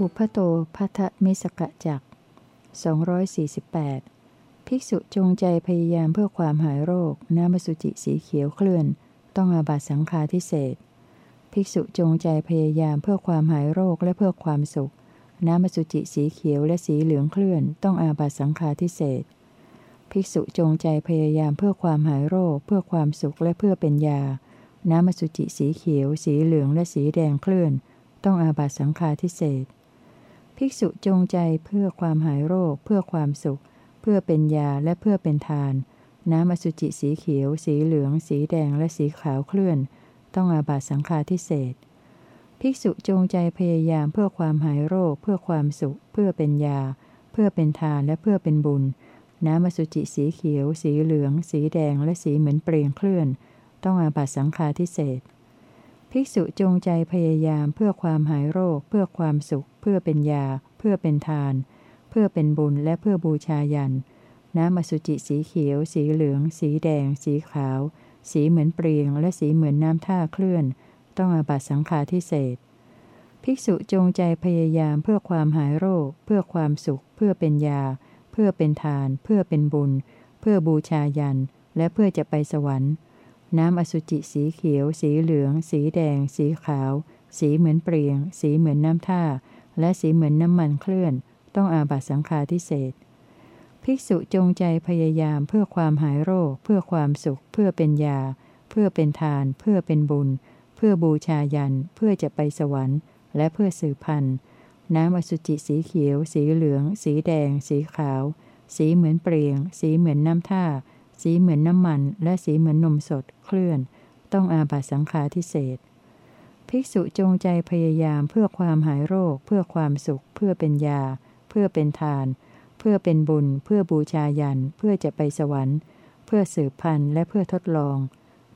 อุพโตพัทมิสกะจัก248 ภิกษุจงใจพยายามเพื่อความหายโรค น้ำมสุจิสีเขียวเคลื่อน ต้องอาบัตสังฆาทิเศษภิกษุจงใจพยายามเพื่อความหายโรคและเพื่อความสุข น้ำมสุจิสีเขียวและสีเหลืองเคลื่อน ต้องอาบัตสังฆาทิเศษภิกษุจงใจพยายามเพื่อความหายโรค เพื่อความสุขและเพื่อเป็นยา น้ำมสุจิสีเขียว สีเหลืองและสีแดงเคลื่อน ต้องอาบัตสังฆาทิเศษ ภิกษุจงใจเพื่อความหายโรค เพื่อความสุข เพื่อเป็นยาและเพื่อเป็นทาน น้ำอสุจิสีเขียว สีเหลือง สีแดงและสีขาวเคลื่อน ต้องอาบัตสังฆาทิเศษภิกษุจงใจพยายามเพื่อความหายโรค เพื่อความสุข เพื่อเป็นยา เพื่อเป็นทานและเพื่อเป็นบุญ น้ำอสุจิสีเขียว สีเหลือง สีแดงและสีเหมือนเปลี่ยนเคลื่อน ต้องอาบัตสังฆาทิเศษภิกษุจงใจพยายามเพื่อความหายโรค เพื่อความสุข เพื่อเป็นยา เพื่อเป็นทาน เพื่อเป็นบุญและเพื่อบูชายัน น้ำอสุจิสีเขียว สีเหลือง สีแดง สีขาว สีเหมือนเปลียง และสีเหมือนน้ำท่าเคลื่อน ต้องอาบัตสังฆาทิเศษภิกษุจงใจพยายามเพื่อความหายโรค เพื่อความสุข เพื่อเป็นยา เพื่อเป็นทาน เพื่อเป็นบุญ เพื่อบูชายัน และเพื่อจะไปสวรรค์ น้ำอสุจิสีเขียว สีเหลือง สีแดง สีขาว สีเหมือนเปลี่ยง สีเหมือนน้ำท่า และสีเหมือนน้ำมันเคลื่อน ต้องอาบัตสังฆาทิเศษภิกษุจงใจพยายามเพื่อความหายโรค เพื่อความสุข เพื่อเป็นยา เพื่อเป็นทาน เพื่อเป็นบุญ เพื่อบูชายัน เพื่อจะไปสวรรค์ และเพื่อสืบพันธุ์น้ำอสุจิสีเขียว สีเหลือง สีแดง สีขาว สีเหมือนเปลี่ยง สีเหมือนน้ำท่า สีเหมือนน้ำมัน และสีเหมือนนมสด เคลื่อน ต้องอาบัตสังฆาทิเศษ ภิกษุจงใจพยายามเพื่อความหายโรค เพื่อความสุข เพื่อเป็นยา เพื่อเป็นทาน เพื่อเป็นบุญ เพื่อบูชายัน เพื่อจะไปสวรรค์ เพื่อสืบพันธุ์และเพื่อทดลอง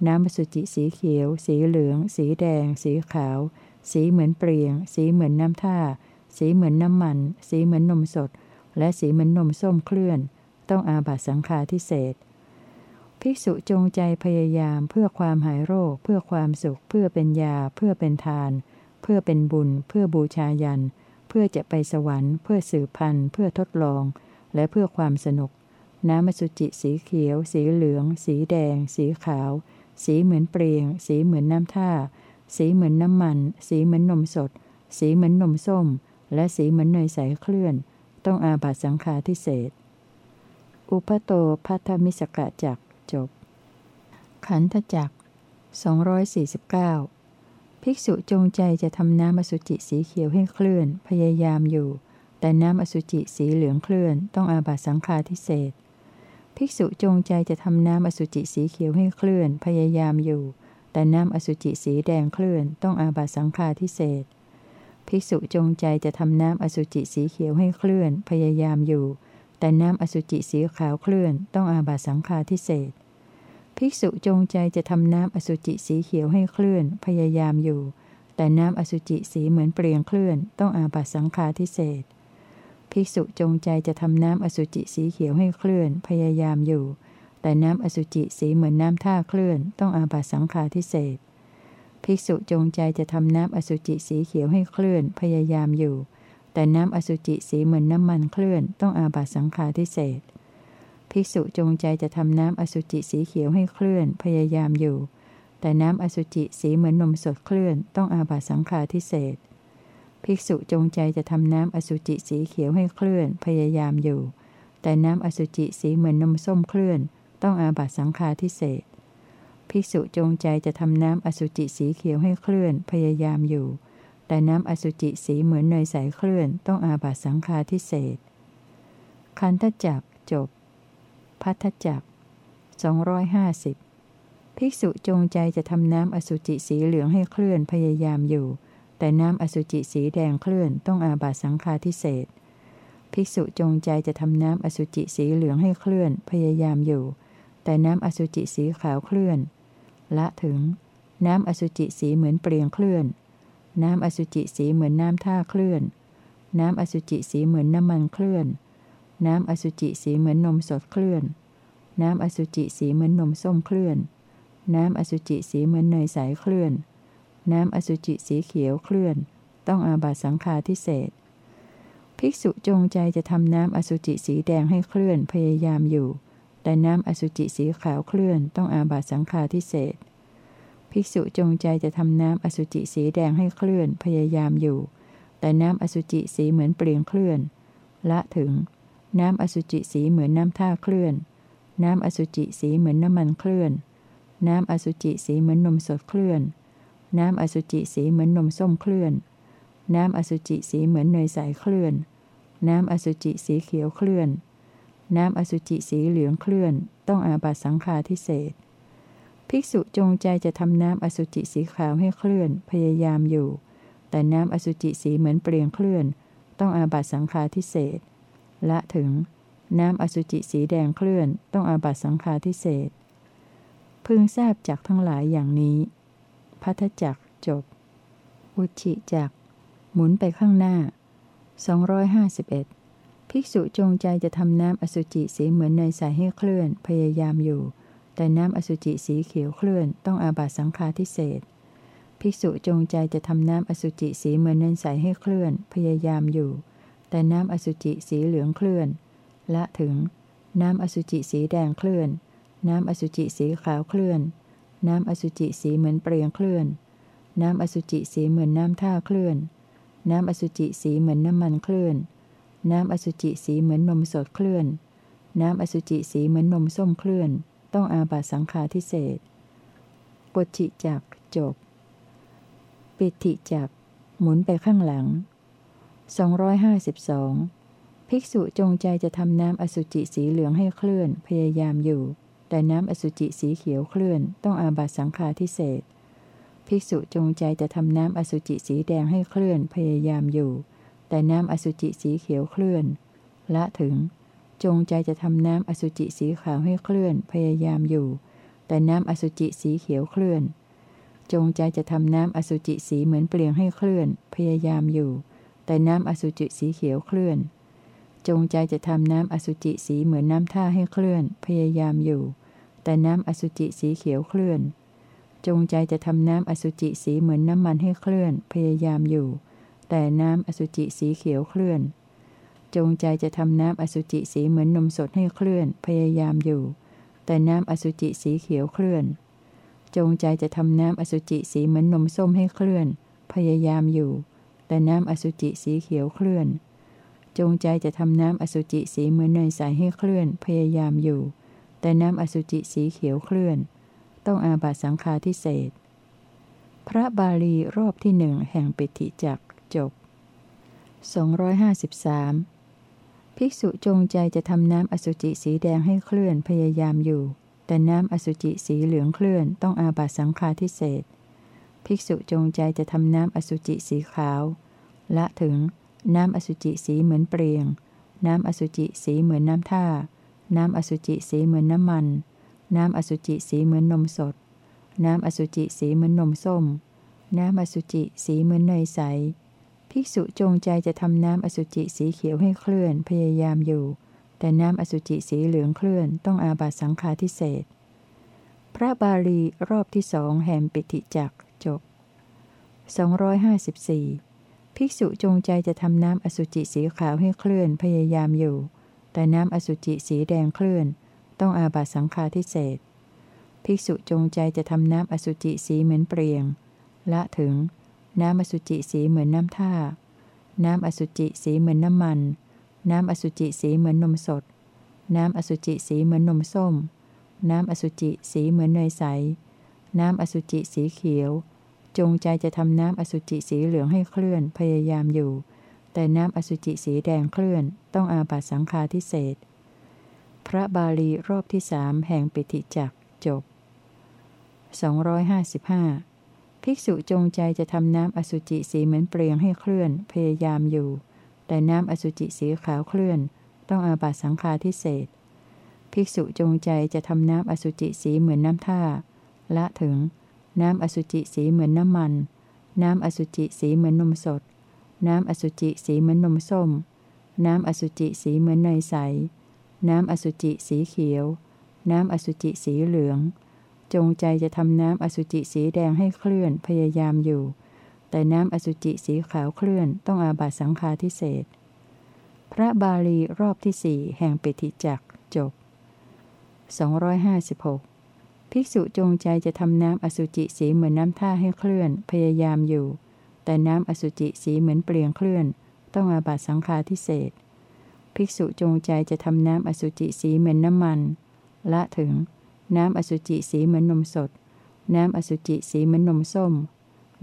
น้ำสุจิสีเขียว สีเหลือง สีแดง สีขาว สีเหมือนเปลี่ยง สีเหมือนน้ำท่า สีเหมือนน้ำมัน สีเหมือนนมสด และสีเหมือนนมส้มเคลื่อน ต้องอาบัตสังฆาทิเศษ ภิกษุจงใจพยายามเพื่อความหายโรค เพื่อความสุข เพื่อเป็นยา เพื่อเป็นทาน เพื่อเป็นบุญ เพื่อบูชายัน เพื่อจะไปสวรรค์ เพื่อสืบพันธุ์ เพื่อทดลอง และเพื่อความสนุก น้ำมสุจิสีเขียว สีเหลือง สีแดง สีขาว สีเหมือนเปลียง สีเหมือนน้ำท่า สีเหมือนน้ำมัน สีเหมือนนมสด สีเหมือนนมส้ม และสีเหมือนเนยใสเคลื่อน ต้องอาบัตสังฆาทิเศษอุปโตพัทมิสกะจัก จบ ขันธจักสองร้อยสี่สิบเก้าภิกษุจงใจจะทำน้ำอสุจิสีเขียวให้เคลื่อน พยายามอยู่ แต่น้ำอสุจิสีเหลืองเคลื่อน ต้องอาบัตสังฆาทิเศษภิกษุจงใจจะทำน้ำอสุจิสีเขียวให้เคลื่อน พยายามอยู่ แต่น้ำอสุจิสีแดงเคลื่อน ต้องอาบัตสังฆาทิเศษภิกษุจงใจจะทำน้ำอสุจิสีเขียวให้เคลื่อน พยายามอยู่ แต่น้ำอสุจิสีขาวเคลื่อนต้องอาบัตสังฆาทิเศษภิกษุจงใจจะทำน้ำอสุจิสีเขียวให้เคลื่อนพยายามอยู่ แต่น้ำอสุจิสีเหมือนเปลี่ยนเคลื่อนต้องอาบัตสังฆาทิเศษภิกษุจงใจจะทำน้ำอสุจิสีเขียวให้เคลื่อนพยายามอยู่ แต่น้ำอสุจิสีเหมือนน้ำท่าเคลื่อนต้องอาบัตสังฆาทิเศษภิกษุจงใจจะทำน้ำอสุจิสีเขียวให้เคลื่อนพยายามอยู่ แต่น้ำอสุจิสีเหมือนน้ำมันเคลื่อนต้องอาบัตสังฆาทิเศษภิกษุจงใจจะทำน้ำอสุจิสีเขียวให้เคลื่อนพยายามอยู่ แต่น้ำอสุจิสีเหมือนนมสดเคลื่อนต้องอาบัตสังฆาทิเศษภิกษุจงใจจะทำน้ำอสุจิสีเขียวให้เคลื่อนพยายามอยู่ แต่น้ำอสุจิสีเหมือนนมส้มเคลื่อน ต้องอาบัตสังฆาทิเศษภิกษุจงใจจะทำน้ำอสุจิสีเขียวให้เคลื่อนพยายามอยู่ แต่น้ำอสุจิสีเหมือนเนยใสเคลื่อนต้องอาบัตสังฆาทิเศษคันทจักจบ พัทจักสองร้อยห้าสิบภิกษุจงใจจะทำน้ำอสุจิสีเหลืองให้เคลื่อนพยายามอยู่ แต่น้ำอสุจิสีแดงเคลื่อนต้องอาบัตสังฆาทิเศษภิกษุจงใจจะทำน้ำอสุจิสีเหลืองให้เคลื่อนพยายามอยู่ แต่น้ำอสุจิสีขาวเคลื่อน ละถึง น้ำอสุจิสีเหมือนเปลี่ยงเคลื่อน น้ำอสุจิสีเหมือนน้ำท่าเคลื่อน น้ำอสุจิสีเหมือนน้ำมันเคลื่อน น้ำอสุจิสีเหมือนนมสดเคลื่อน น้ำอสุจิสีเหมือนนมส้มเคลื่อน น้ำอสุจิสีเหมือนเนยใสเคลื่อน น้ำอสุจิสีเขียวเคลื่อน ต้องอาบัตสังฆาทิเศษภิกษุจงใจจะทำน้ำอสุจิสีแดงให้เคลื่อนพยายามอยู่ แต่น้ำอสุจิสีขาวเคลื่อนต้องอาบัตสังฆาทิเศษ ภิกษุจงใจจะทำน้ำอสุจิสีแดงให้เคลื่อนพยายามอยู่ แต่น้ำอสุจิสีเหมือนเปลี่ยนเคลื่อน ละถึง น้ำอสุจิสีเหมือนน้ำท่าเคลื่อน น้ำอสุจิสีเหมือนน้ำมันเคลื่อน น้ำอสุจิสีเหมือนนมสดเคลื่อน น้ำอสุจิสีเหมือนนมส้มเคลื่อน น้ำอสุจิสีเหมือนเนยใสเคลื่อน น้ำอสุจิสีเขียวเคลื่อน น้ำอสุจิสีเหลืองเคลื่อน ต้องอาบัตสังฆาทิเศษ ภิกษุจงใจจะทำน้ำอสุจิสีขาวให้เคลื่อนพยายามอยู่ แต่น้ำอสุจิสีเหมือนเปลี่ยนเคลื่อน ต้องอาบัตสังฆาทิเศษละถึง น้ำอสุจิสีแดงเคลื่อน ต้องอาบัตสังฆาทิเศษพึงทราบจากทั้งหลายอย่างนี้ พัทจักจบ อุชิจักหมุนไปข้างหน้า 251 ภิกษุจงใจจะทำน้ำอสุจิสีเหมือนเนยใสให้เคลื่อนพยายามอยู่ แต่น้ำอสุจิสีเขียวเคลื่อนต้องอาบัตสังฆาทิเศษภิกษุจงใจจะทำน้ำอสุจิสีเหมือนเนนใสให้เคลื่อนพยายามอยู่ แต่น้ำอสุจิสีเหลืองเคลื่อนละถึง น้ำอสุจิสีแดงเคลื่อน น้ำอสุจิสีขาวเคลื่อน น้ำอสุจิสีเหมือนเปลียงเคลื่อน น้ำอสุจิสีเหมือนน้ำท่าเคลื่อน น้ำอสุจิสีเหมือนน้ำมันเคลื่อน น้ำอสุจิสีเหมือนนมสดเคลื่อน น้ำอสุจิสีเหมือนนมส้มเคลื่อน ต้องอาบัตสังฆาทิเศษปจิจักจบ ปิติจักหมุนไปข้างหลัง 252 ภิกษุจงใจจะทำน้ำอสุจิสีเหลืองให้เคลื่อนพยายามอยู่ แต่น้ำอสุจิสีเขียวเคลื่อน ต้องอาบัตสังฆาทิเศษภิกษุจงใจจะทำน้ำอสุจิสีแดงให้เคลื่อนพยายามอยู่ แต่น้ำอสุจิสีเขียวเคลื่อน ละถึง จงใจจะทำน้ำอสุจิสีขาวให้เคลื่อนพยายามอยู่ แต่น้ำอสุจิสีเขียวเคลื่อน จงใจจะทำน้ำอสุจิสีเหมือนเปลี่ยงให้เคลื่อน พยายามอยู่ แต่น้ำอสุจิสีเขียวเคลื่อน จงใจจะทำน้ำอสุจิสีเหมือนน้ำท่าให้เคลื่อน พยายามอยู่ แต่น้ำอสุจิสีเขียวเคลื่อน จงใจจะทำน้ำอสุจิสีเหมือนน้ำมันให้เคลื่อน พยายามอยู่ แต่น้ำอสุจิสีเขียวเคลื่อน จงใจจะทำน้ำอสุจิสีเหมือนนมสดให้เคลื่อน พยายามอยู่ แต่น้ำอสุจิสีเขียวเคลื่อน จงใจจะทำน้ำอสุจิสีเหมือนนมส้มให้เคลื่อน พยายามอยู่ แต่น้ำอสุจิสีเขียวเคลื่อน จงใจจะทำน้ำอสุจิสีเหมือนเนยใสให้เคลื่อน พยายามอยู่ แต่น้ำอสุจิสีเขียวเคลื่อน ต้องอาบัตสังฆาทิเศษพระบาลีรอบที่หนึ่งแห่งปิติจักจบ 253 ภิกษุจงใจจะทำน้ำอสุจิสีแดงให้เคลื่อนพยายามอยู่ แต่น้ำอสุจิสีเหลืองเคลื่อนต้องอาบัตสังฆาทิเศษภิกษุจงใจจะทำน้ำอสุจิสีขาว ละถึง น้ำอสุจิสีเหมือนเปลียง น้ำอสุจิสีเหมือนน้ำท่า น้ำอสุจิสีเหมือนน้ำมัน น้ำอสุจิสีเหมือนนมสด น้ำอสุจิสีเหมือนนมส้ม น้ำอสุจิสีเหมือนเนยใส ภิกษุจงใจจะทำน้ำอสุจิสีเขียวให้เคลื่อนพยายามอยู่ แต่น้ำอสุจิสีเหลืองเคลื่อนต้องอาบัตสังฆาทิเศษพระบาลีรอบที่สองแห่งปิติจักจบ 254 ภิกษุจงใจจะทำน้ำอสุจิสีขาวให้เคลื่อนพยายามอยู่ แต่น้ำอสุจิสีแดงเคลื่อน ต้องอาบัตสังฆาทิเศษภิกษุจงใจจะทำน้ำอสุจิสีเหมือนเปลี่ยง ละถึง น้ำอสุจิสีเหมือนน้ำท่า น้ำอสุจิสีเหมือนน้ำมัน น้ำอสุจิสีเหมือนนมสด น้ำอสุจิสีเหมือนนมส้ม น้ำอสุจิสีเหมือนเนยใส น้ำอสุจิสีเขียว จงใจจะทำน้ำอสุจิสีเหลืองให้เคลื่อนพยายามอยู่ แต่น้ำอสุจิสีแดงเคลื่อน ต้องอาบัตสังฆาทิเศษพระบาลีรอบที่สามแห่งปิติจักจบ 255 ภิกษุจงใจจะทำน้ำอสุจิสีเหมือนเปลียงให้เคลื่อน พยายามอยู่ แต่น้ำอสุจิสีขาวเคลื่อน ต้องอาบัตสังฆาทิเศษภิกษุจงใจจะทำน้ำอสุจิสีเหมือนน้ำท่า ละถึง น้ำอสุจิสีเหมือนน้ำมัน น้ำอสุจิสีเหมือนนมสด น้ำอสุจิสีเหมือนนมส้ม น้ำอสุจิสีเหมือนเนยใส น้ำอสุจิสีเขียว น้ำอสุจิสีเหลือง จงใจจะทำน้ำอสุจิสีแดงให้เคลื่อนพยายามอยู่ แต่น้ำอสุจิสีขาวเคลื่อนต้องอาบัตสังฆาทิเศษพระบาลีรอบที่สี่แห่งปิธิจักจบ 256 ภิกษุจงใจจะทำน้ำอสุจิสีเหมือนน้ำท่าให้เคลื่อนพยายามอยู่ แต่น้ำอสุจิสีเหมือนเปลี่ยนเคลื่อน ต้องอาบัตสังฆาทิเศษภิกษุจงใจจะทำน้ำอสุจิสีเหมือนน้ำมัน ละถึง น้ำอสุจิสีเหมือนนมสด น้ำอสุจิสีเหมือนนมส้ม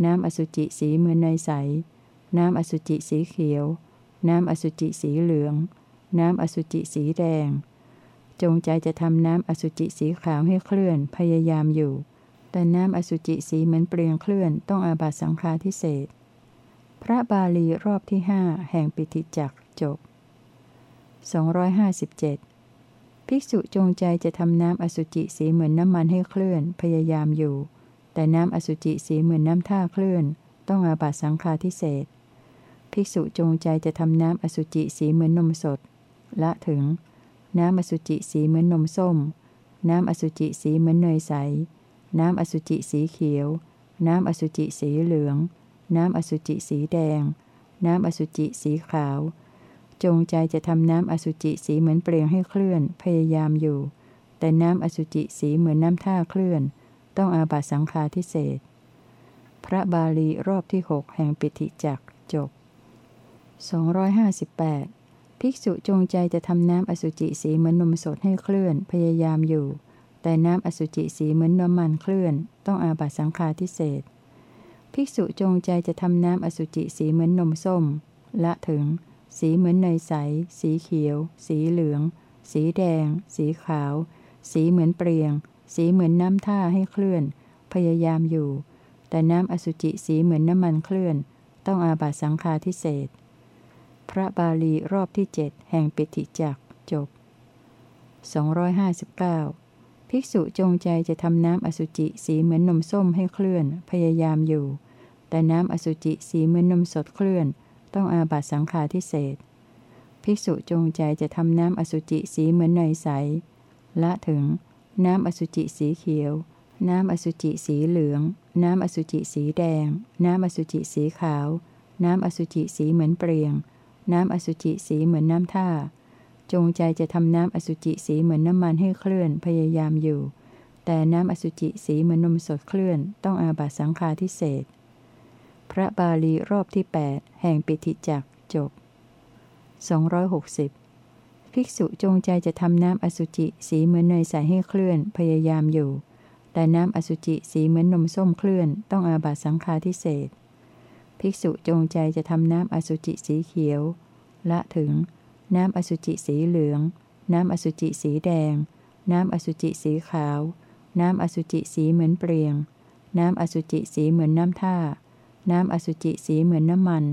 น้ำอสุจิสีเหมือนเนยใส น้ำอสุจิสีเขียว น้ำอสุจิสีเหลือง น้ำอสุจิสีแดง จงใจจะทำน้ำอสุจิสีขาวให้เคลื่อนพยายามอยู่ แต่น้ำอสุจิสีเหมือนเปลี่ยนเคลื่อนต้องอาบัตสังฆาทิเศษพระบาลีรอบที่ห้าแห่งปิติจักจบ 257 ภิกษุจงใจจะทำน้ำอสุจิสีเหมือนน้ำมันให้เคลื่อน พยายามอยู่ แต่น้ำอสุจิสีเหมือนน้ำท่าเคลื่อน ต้องอาบัตสังฆาทิเศษภิกษุจงใจจะทำน้ำอสุจิสีเหมือนนมสด ละถึง น้ำอสุจิสีเหมือนนมส้ม น้ำอสุจิสีเหมือนเนยใส น้ำอสุจิสีเขียว น้ำอสุจิสีเหลือง น้ำอสุจิสีแดง น้ำอสุจิสีขาว จงใจจะทำน้ำอสุจิสีเหมือนเปลี่งให้เคลื่อน พยายามอยู่ แต่น้ำอสุจิสีเหมือนน้ำท่าเคลื่อน ต้องอาบัตสังฆาทิเศษพระบาลีรอบที่หกแห่งปิธิจักจบ 258 ภิกษุจงใจจะทำน้ำอสุจิสีเหมือนนมสดให้เคลื่อน พยายามอยู่ แต่น้ำอสุจิสีเหมือนน้ำมันเคลื่อน ต้องอาบัตสังฆาทิเศษภิกษุจงใจจะทำน้ำอสุจิสีเหมือนนมส้ม ละถึง สีเหมือนเนใส สีเขียว สีเหลือง สีแดง สีขาว สีเหมือนเปรียง สีเหมือนน้ำท่าให้เคลื่อน พยายามอยู่ แต่น้ำอสุจิสีเหมือนน้ำมันเคลื่อน ต้องอาบัตสังฆาทิเศษพระบาลีรอบที่เจ็ดแห่งปิติจักจบ 259 ภิกษุจงใจจะทำน้ำอสุจิสีเหมือนนมส้มให้เคลื่อน พยายามอยู่ แต่น้ำอสุจิสีเหมือนนมสดเคลื่อน ต้องอาบัตสังฆาทิเศษภิกษุจงใจจะทำน้ำอสุจิสีเหมือนเนยใส ละถึง น้ำอสุจิสีเขียว น้ำอสุจิสีเหลือง น้ำอสุจิสีแดง น้ำอสุจิสีขาว น้ำอสุจิสีเหมือนเปรียง น้ำอสุจิสีเหมือนน้ำท่า จงใจจะทำน้ำอสุจิสีเหมือนน้ำมันให้เคลื่อนพยายามอยู่ แต่น้ำอสุจิสีเหมือนนมสดเคลื่อน ต้องอาบัตสังฆาทิเศษ พระบาลีรอบที่ 8 แห่งปิธิจักจบ 260 ภิกษุจงใจจะทำน้ำอสุจิสีเหมือนเนยใสให้เคลื่อนพยายามอยู่ แต่น้ำอสุจิสีเหมือนนมส้มเคลื่อนต้องอาบัตสังฆาทิเศษภิกษุจงใจจะทำน้ำอสุจิสีเขียว ละถึง น้ำอสุจิสีเหลือง น้ำอสุจิสีแดง น้ำอสุจิสีขาว น้ำอสุจิสีเหมือนเปลียง น้ำอสุจิสีเหมือนน้ำท่า น้ำอสุจิสีเหมือนน้ำมัน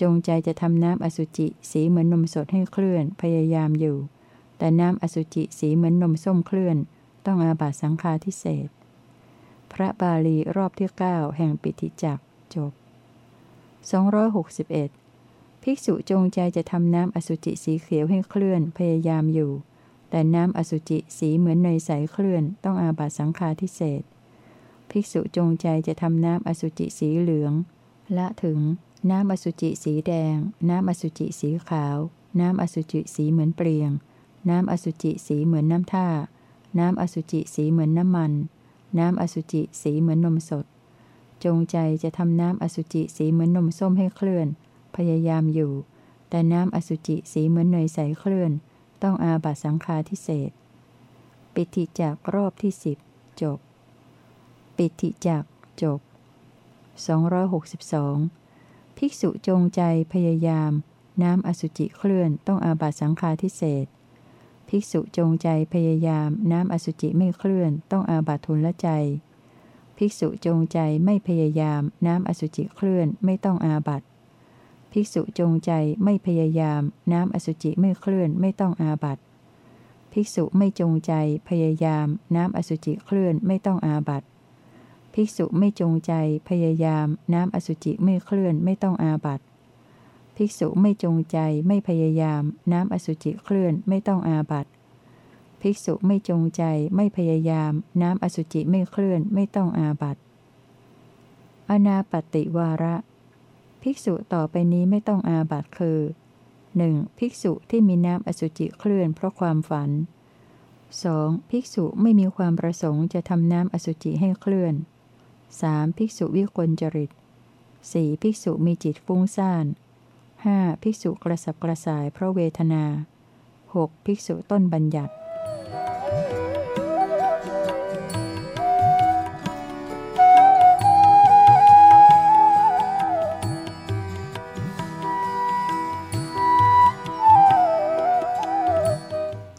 จงใจจะทำน้ำอสุจิสีเหมือนนมสดให้เคลื่อนพยายามอยู่ แต่น้ำอสุจิสีเหมือนนมส้มเคลื่อน ต้องอาบัตสังฆาทิเศษพระบาลีรอบที่ 9 แห่งปิธิจักจบ 261 ภิกษุจงใจจะทำน้ำอสุจิสีเขียวให้เคลื่อนพยายามอยู่ แต่น้ำอสุจิสีเหมือนเนยใสเคลื่อนต้องอาบัตสังฆาทิเศษ ภิกษุจงใจจะทำน้ำอสุจิสีเหลือง ละถึง น้ำอสุจิสีแดง น้ำอสุจิสีขาว น้ำอสุจิสีเหมือนเปลียง น้ำอสุจิสีเหมือนน้ำท่า น้ำอสุจิสีเหมือนน้ำมัน น้ำอสุจิสีเหมือนนมสด จงใจจะทำน้ำอสุจิสีเหมือนนมส้มให้เคลื่อน พยายามอยู่ แต่น้ำอสุจิสีเหมือนเนยใสเคลื่อน ต้องอาบัตสังฆาทิเศษปิติจากรอบที่สิบจบ ปิติจักจบ 262 ภิกษุจงใจพยายาม น้ำอสุจิเคลื่อนต้องอาบัตสังฆาทิเศษภิกษุจงใจพยายามน้ำอสุจิไม่เคลื่อนต้องอาบัตทุนละใจ ภิกษุจงใจไม่พยายามน้ำอสุจิเคลื่อนไม่ต้องอาบัตภิกษุจงใจไม่พยายามน้ำอสุจิไม่เคลื่อนไม่ต้องอาบัตภิกษุไม่จงใจพยายามน้ำอสุจิเคลื่อนไม่ต้องอาบัต ภิกษุไม่จงใจพยายาม น้ำอสุจิไม่เคลื่อนไม่ต้องอาบัตภิกษุไม่จงใจไม่พยายาม น้ำอสุจิเคลื่อนไม่ต้องอาบัตภิกษุไม่จงใจไม่พยายาม น้ำอสุจิไม่เคลื่อนไม่ต้องอาบัตอนาปติวาระ ภิกษุต่อไปนี้ไม่ต้องอาบัตคือหนึ่งภิกษุที่มีน้ำอสุจิเคลื่อนเพราะความฝัน 2. ภิกษุไม่มีความประสงค์จะทำน้ำอสุจิให้เคลื่อน 3. ภิกษุวิกลจริต 4. ภิกษุมีจิตฟุ้งซ่าน 5. ภิกษุกระสับกระส่ายเพราะเวทนา 6. ภิกษุต้นบัญญัติ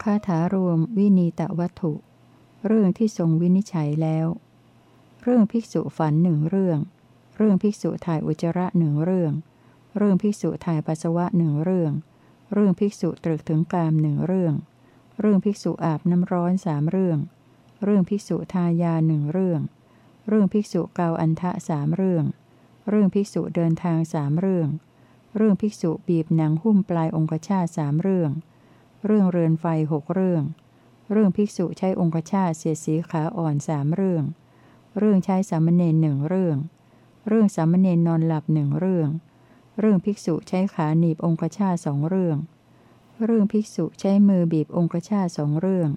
คาถารวมวินีตวัตถุ เรื่องที่ทรงวินิจฉัยแล้ว เรื่องภิกษุฝันหนึ่งเรื่อง เรื่องภิกษุถ่ายอุจจาระหนึ่งเรื่อง เรื่องภิกษุถ่ายปัสสาวะหนึ่งเรื่อง เรื่องภิกษุตรึกถึงกามหนึ่งเรื่อง เรื่องภิกษุอาบน้ำร้อนสามเรื่อง เรื่องภิกษุทายาหนึ่งเรื่อง เรื่องภิกษุเกาอันทะสามเรื่อง เรื่องภิกษุเดินทางสามเรื่อง เรื่องภิกษุบีบหนังหุ้มปลายองคชาสามเรื่อง เรื่องเรือนไฟหกเรื่อง เรื่องภิกษุใช้องคชาเสียสีขาอ่อนสามเรื่อง เรื่องใช้สามเณรหนึ่งเรื่อง เรื่องสามเณรนอนหลับหนึ่งเรื่อง เรื่องภิกษุใช้ขาหนีบองคชาสองเรื่อง เรื่องภิกษุใช้มือบีบองคชาสองเรื่อง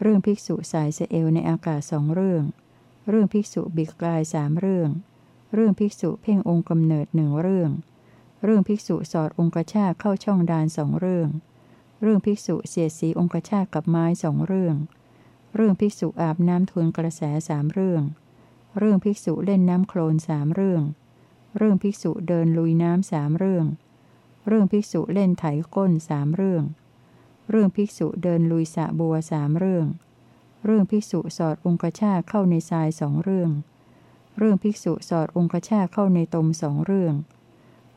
เรื่องภิกษุสายเสเอลในอากาศสองเรื่อง เรื่องภิกษุบิกกายสามเรื่อง เรื่องภิกษุเพ่งองค์กำเนิดหนึ่งเรื่อง เรื่องภิกษุสอดองคชาเข้าช่องดานสองเรื่อง เรื่องภิกษุเสียสีองคชากับไม้สองเรื่อง เรื่องภิกษุอาบน้ำทวนกระแสสามเรื่อง เรื่องภิกษุเล่นน้ำโคลนสามเรื่อง เรื่องภิกษุเดินลุยน้ำสามเรื่อง เรื่องภิกษุเล่นไถก้นสามเรื่อง เรื่องภิกษุเดินลุยสะบัวสามเรื่อง เรื่องภิกษุสอดองคชาเข้าในทรายสองเรื่อง เรื่องภิกษุสอดองคชาเข้าในตมสองเรื่อง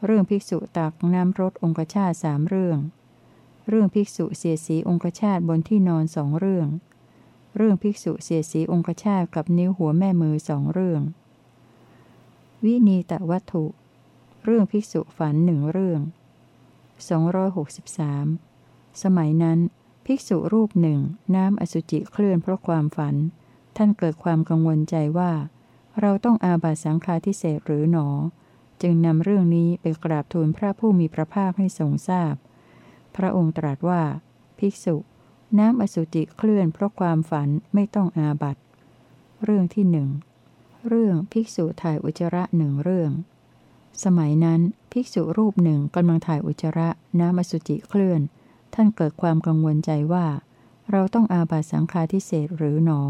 เรื่องภิกษุตักน้ำรดองคชาสามเรื่อง เรื่องภิกษุเสียสีองคชาตบนที่นอนสองเรื่องเเรื่องภิกษุเสียสีองคชาตกับนิ้วหัวแม่มือสองเรื่อง วินีตวัตถุ เรื่องภิกษุฝันหนึ่งเรื่อง 263 สมัยนั้น ภิกษุรูปหนึ่ง น้ำอสุจิเคลื่อนเพราะความฝัน ท่านเกิดความกังวลใจว่า เราต้องอาบัตสังฆาทิเศษหรือหนอ จึงนำเรื่องนี้ไปกราบทูลพระผู้มีพระภาคให้ทรงทราบพพระองค์ตรัสว่า ภิกษุ น้ำอสุจิเคลื่อนเพราะความฝันไม่ต้องอาบัตเรื่องที่หนึ่ง เรื่องภิกษุถ่ายอุจจาระหนึ่งเรื่อง สมัยนั้นภิกษุรูปหนึ่งกำลังถ่ายอุจจาระน้ำอสุจิเคลื่อน ท่านเกิดความกังวลใจว่า เราต้องอาบัตสังฆาทิเศษหรือหนอ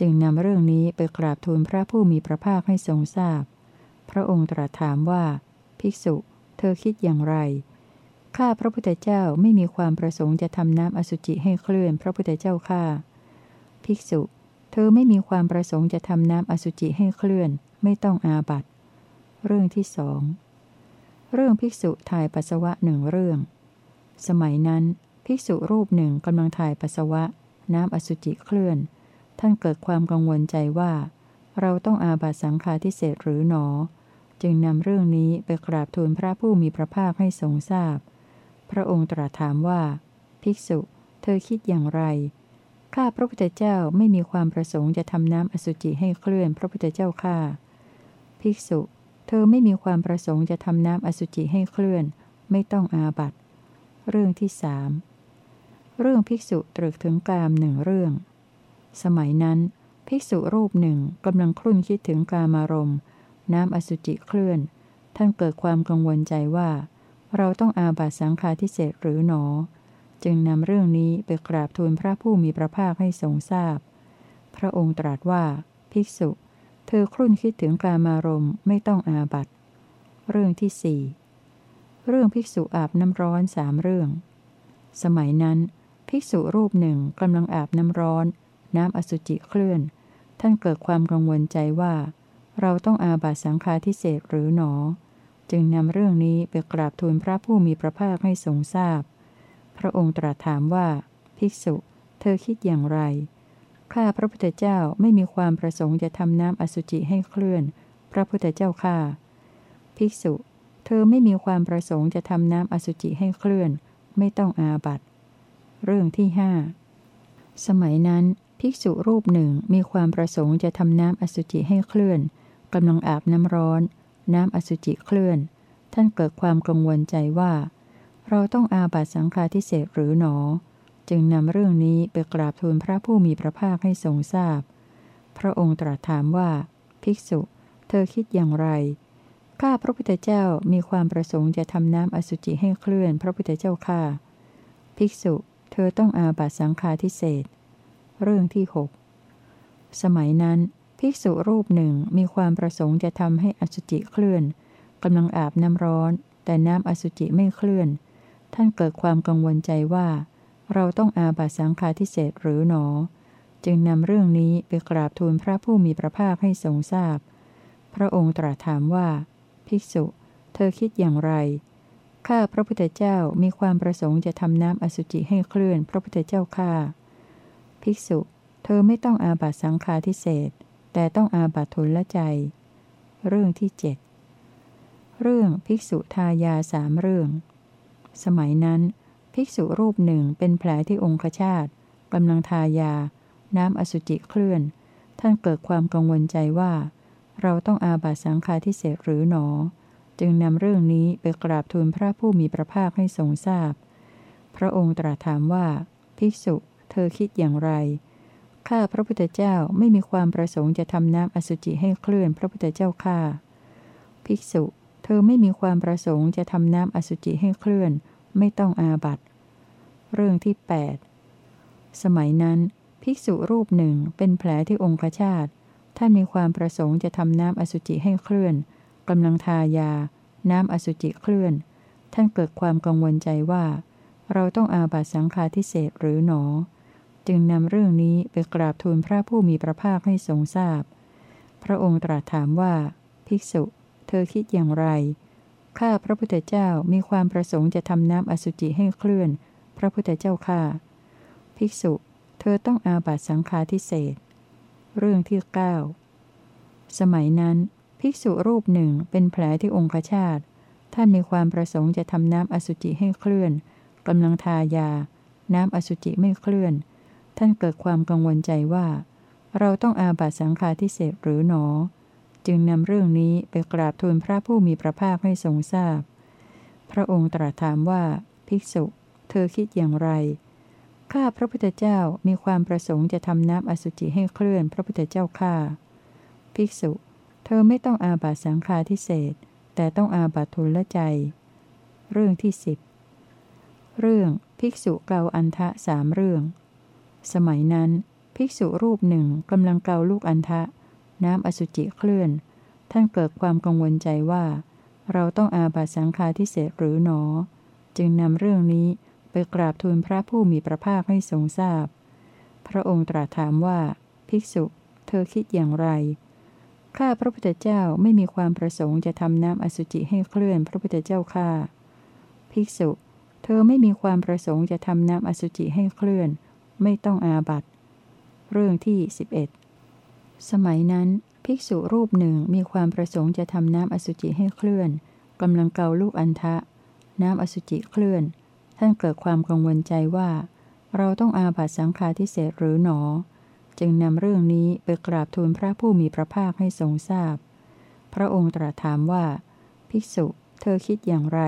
จึงนำเรื่องนี้ไปกราบทูลพระผู้มีพระภาคให้ทรงทราบพพระองค์ตรัสถามว่า ภิกษุ เธอคิดอย่างไร ข้าพระพุทธเจ้าไม่มีความประสงค์จะทำน้ำอสุจิให้เคลื่อนพระพุทธเจ้าข้าภิกษุ เธอไม่มีความประสงค์จะทำน้ำอสุจิให้เคลื่อน ไม่ต้องอาบัตเรื่องที่สองเรื่องภิกษุถ่ายปัสสาวะหนึ่งเรื่อง สมัยนั้น ภิกษุรูปหนึ่งกำลังถ่ายปัสสาวะ น้ำอสุจิเคลื่อน ท่านเกิดความกังวลใจว่า เราต้องอาบัตสังฆาทิเศษหรือหนอ จึงนำเรื่องนี้ไปกราบทูลพระผู้มีพระภาคให้ทรงทราบพ พระองค์ตรัสถามว่า ภิกษุ เธอคิดอย่างไร ข้าพระพุทธเจ้าไม่มีความประสงค์จะทำน้ำอสุจิให้เคลื่อนพระพุทธเจ้าข้าภิกษุ เธอไม่มีความประสงค์จะทำน้ำอสุจิให้เคลื่อน ไม่ต้องอาบัตเรื่องที่สามเรื่องภิกษุตรึกถึงกามหนึ่งเรื่อง สมัยนั้น ภิกษุรูปหนึ่งกำลังคลุ่นคิดถึงกามารมณ์ น้ำอสุจิเคลื่อน ท่านเกิดความกังวลใจว่า เราต้องอาบัตสังฆาทิเศษหรือหนอ จึงนำเรื่องนี้ไปกราบทูลพระผู้มีพระภาคให้ทรงทราบพพระองค์ตรัสว่า ภิกษุ เธอครุ่นคิดถึงกามารมณ์ไม่ต้องอาบัตเรื่องที่สี่เรื่องภิกษุอาบน้ำร้อนสามเรื่อง สมัยนั้น ภิกษุรูปหนึ่งกำลังอาบน้ำร้อน น้ำอสุจิเคลื่อน ท่านเกิดความกังวลใจว่า เราต้องอาบัตสังฆาทิเศษหรือหนอ จึงนำเรื่องนี้ไปกราบทูลพระผู้มีพระภาคให้ทรงทราบพพระองค์ตรัสถามว่า ภิกษุ เธอคิดอย่างไร ข้าพระพุทธเจ้าไม่มีความประสงค์จะทำน้ำอสุจิให้เคลื่อน พระพุทธเจ้าข้าภิกษุ เธอไม่มีความประสงค์จะทำน้ำอสุจิให้เคลื่อน ไม่ต้องอาบัตเรื่องที่ห้าสมัยนั้น ภิกษุรูปหนึ่งมีความประสงค์จะทำน้ำอสุจิให้เคลื่อนกำลังอาบน้ำร้อน น้ำอสุจิเคลื่อน ท่านเกิดความกังวลใจว่า เราต้องอาบัตสังฆาทิเศษหรือหนอ จึงนำเรื่องนี้ไปกราบทูลพระผู้มีพระภาคให้ทรงทราบพพระองค์ตรัสถามว่า ภิกษุ เธอคิดอย่างไร ข้าพระพุทธเจ้ามีความประสงค์จะทำน้ำอสุจิให้เคลื่อนพระพุทธเจ้าข้าภิกษุ เธอต้องอาบัตสังฆาทิเศษเรื่องที่หกสมัยนั้น ภิกษุรูปหนึ่งมีความประสงค์จะทำให้อสุจิเคลื่อนกำลังอาบน้ำร้อน แต่น้ำอสุจิไม่เคลื่อน ท่านเกิดความกังวลใจว่า เราต้องอาบัตสังฆาทิเศษหรือหนอ จึงนำเรื่องนี้ไปกราบทูลพระผู้มีพระภาคให้ทรงทราบพพระองค์ตรัสถามว่า ภิกษุ เธอคิดอย่างไรข้าพระพุทธเจ้ามีความประสงค์จะทำน้ำอสุจิให้เคลื่อนพระพุทธเจ้าข้าภิกษุ เธอไม่ต้องอาบัตสังฆาทิเศษ แต่ต้องอาบัตทุนละใจ เรื่องที่เจ็ดเรื่องภิกษุทายาสามเรื่อง สมัยนั้น ภิกษุรูปหนึ่งเป็นแผลที่องคชาตกำลังทายา น้ำอสุจิเคลื่อน ท่านเกิดความกังวลใจว่า เราต้องอาบัตสังฆาทิเศษหรือหนอ จึงนำเรื่องนี้ไปกราบทูลพระผู้มีพระภาคให้ทรงทราบพพระองค์ตรัสถามว่า ภิกษุ เธอคิดอย่างไร ข้าพระพุทธเจ้าไม่มีความประสงค์จะทำน้ำอสุจิให้เคลื่อนพระพุทธเจ้าข้าภิกษุ เธอไม่มีความประสงค์จะทำน้ำอสุจิให้เคลื่อน ไม่ต้องอาบัตเรื่องที่ 8 สมัยนั้น ภิกษุรูปหนึ่งเป็นแผลที่องคชาตท่านมีความประสงค์จะทำน้ำอสุจิให้เคลื่อนกำลังทายา น้ำอสุจิเคลื่อน ท่านเกิดความกังวลใจว่า เราต้องอาบัตสังฆาทิเศษหรือหนอ จึงนำเรื่องนี้ไปกราบทูลพระผู้มีพระภาคให้ทรงทราบพพระองค์ตรัสถามว่า ภิกษุ เธอคิดอย่างไร ข้าพระพุทธเจ้ามีความประสงค์จะทำน้ำอสุจิให้เคลื่อน พระพุทธเจ้าข้าภิกษุ เธอต้องอาบัตสังฆาทิเศษเรื่องที่เก้าสมัยนั้น ภิกษุรูปหนึ่งเป็นแผลที่องคชาตท่านมีความประสงค์จะทำน้ำอสุจิให้เคลื่อนกำลังทายา น้ำอสุจิไม่เคลื่อน ท่านเกิดความกังวลใจว่า เราต้องอาบัตสังฆาทิเศษหรือหนอ จึงนำเรื่องนี้ไปกราบทูลพระผู้มีพระภาคให้ทรงทราบพพระองค์ตรัสถามว่า ภิกษุ เธอคิดอย่างไร ข้าพระพุทธเจ้ามีความประสงค์จะทำน้ำอสุจิให้เคลื่อนพระพุทธเจ้าข้าภิกษุ เธอไม่ต้องอาบัตสังฆาทิเศษแต่ต้องอาบัตทุละใจ เรื่องที่สิบเรื่องภิกษุเกาอันทะสามเรื่อง สมัยนั้น ภิกษุรูปหนึ่งกำลังเกาลูกอันทะ น้ำอสุจิเคลื่อน ท่านเกิดความกังวลใจว่า เราต้องอาบัตสังฆาทิเศษหรือหนอ จึงนำเรื่องนี้ไปกราบทูลพระผู้มีพระภาคให้ทรงทราบพพระองค์ตรัสถามว่า ภิกษุ เธอคิดอย่างไร ข้าพระพุทธเจ้าไม่มีความประสงค์จะทำน้ำอสุจิให้เคลื่อนพระพุทธเจ้าข้าภิกษุ เธอไม่มีความประสงค์จะทำน้ำอสุจิให้เคลื่อน ไม่ต้องอาบัตเรื่องที่11สมัยนั้น ภิกษุรูปหนึ่งมีความประสงค์จะทำน้ำอสุจิให้เคลื่อนกำลังเกาลูกอันทะ น้ำอสุจิเคลื่อน ท่านเกิดความกังวลใจว่า เราต้องอาบัตสังฆาทิเศษหรือหนอ จึงนำเรื่องนี้ไปกราบทูลพระผู้มีพระภาคให้ทรงทราบพพระองค์ตรัสถามว่า ภิกษุ เธอคิดอย่างไร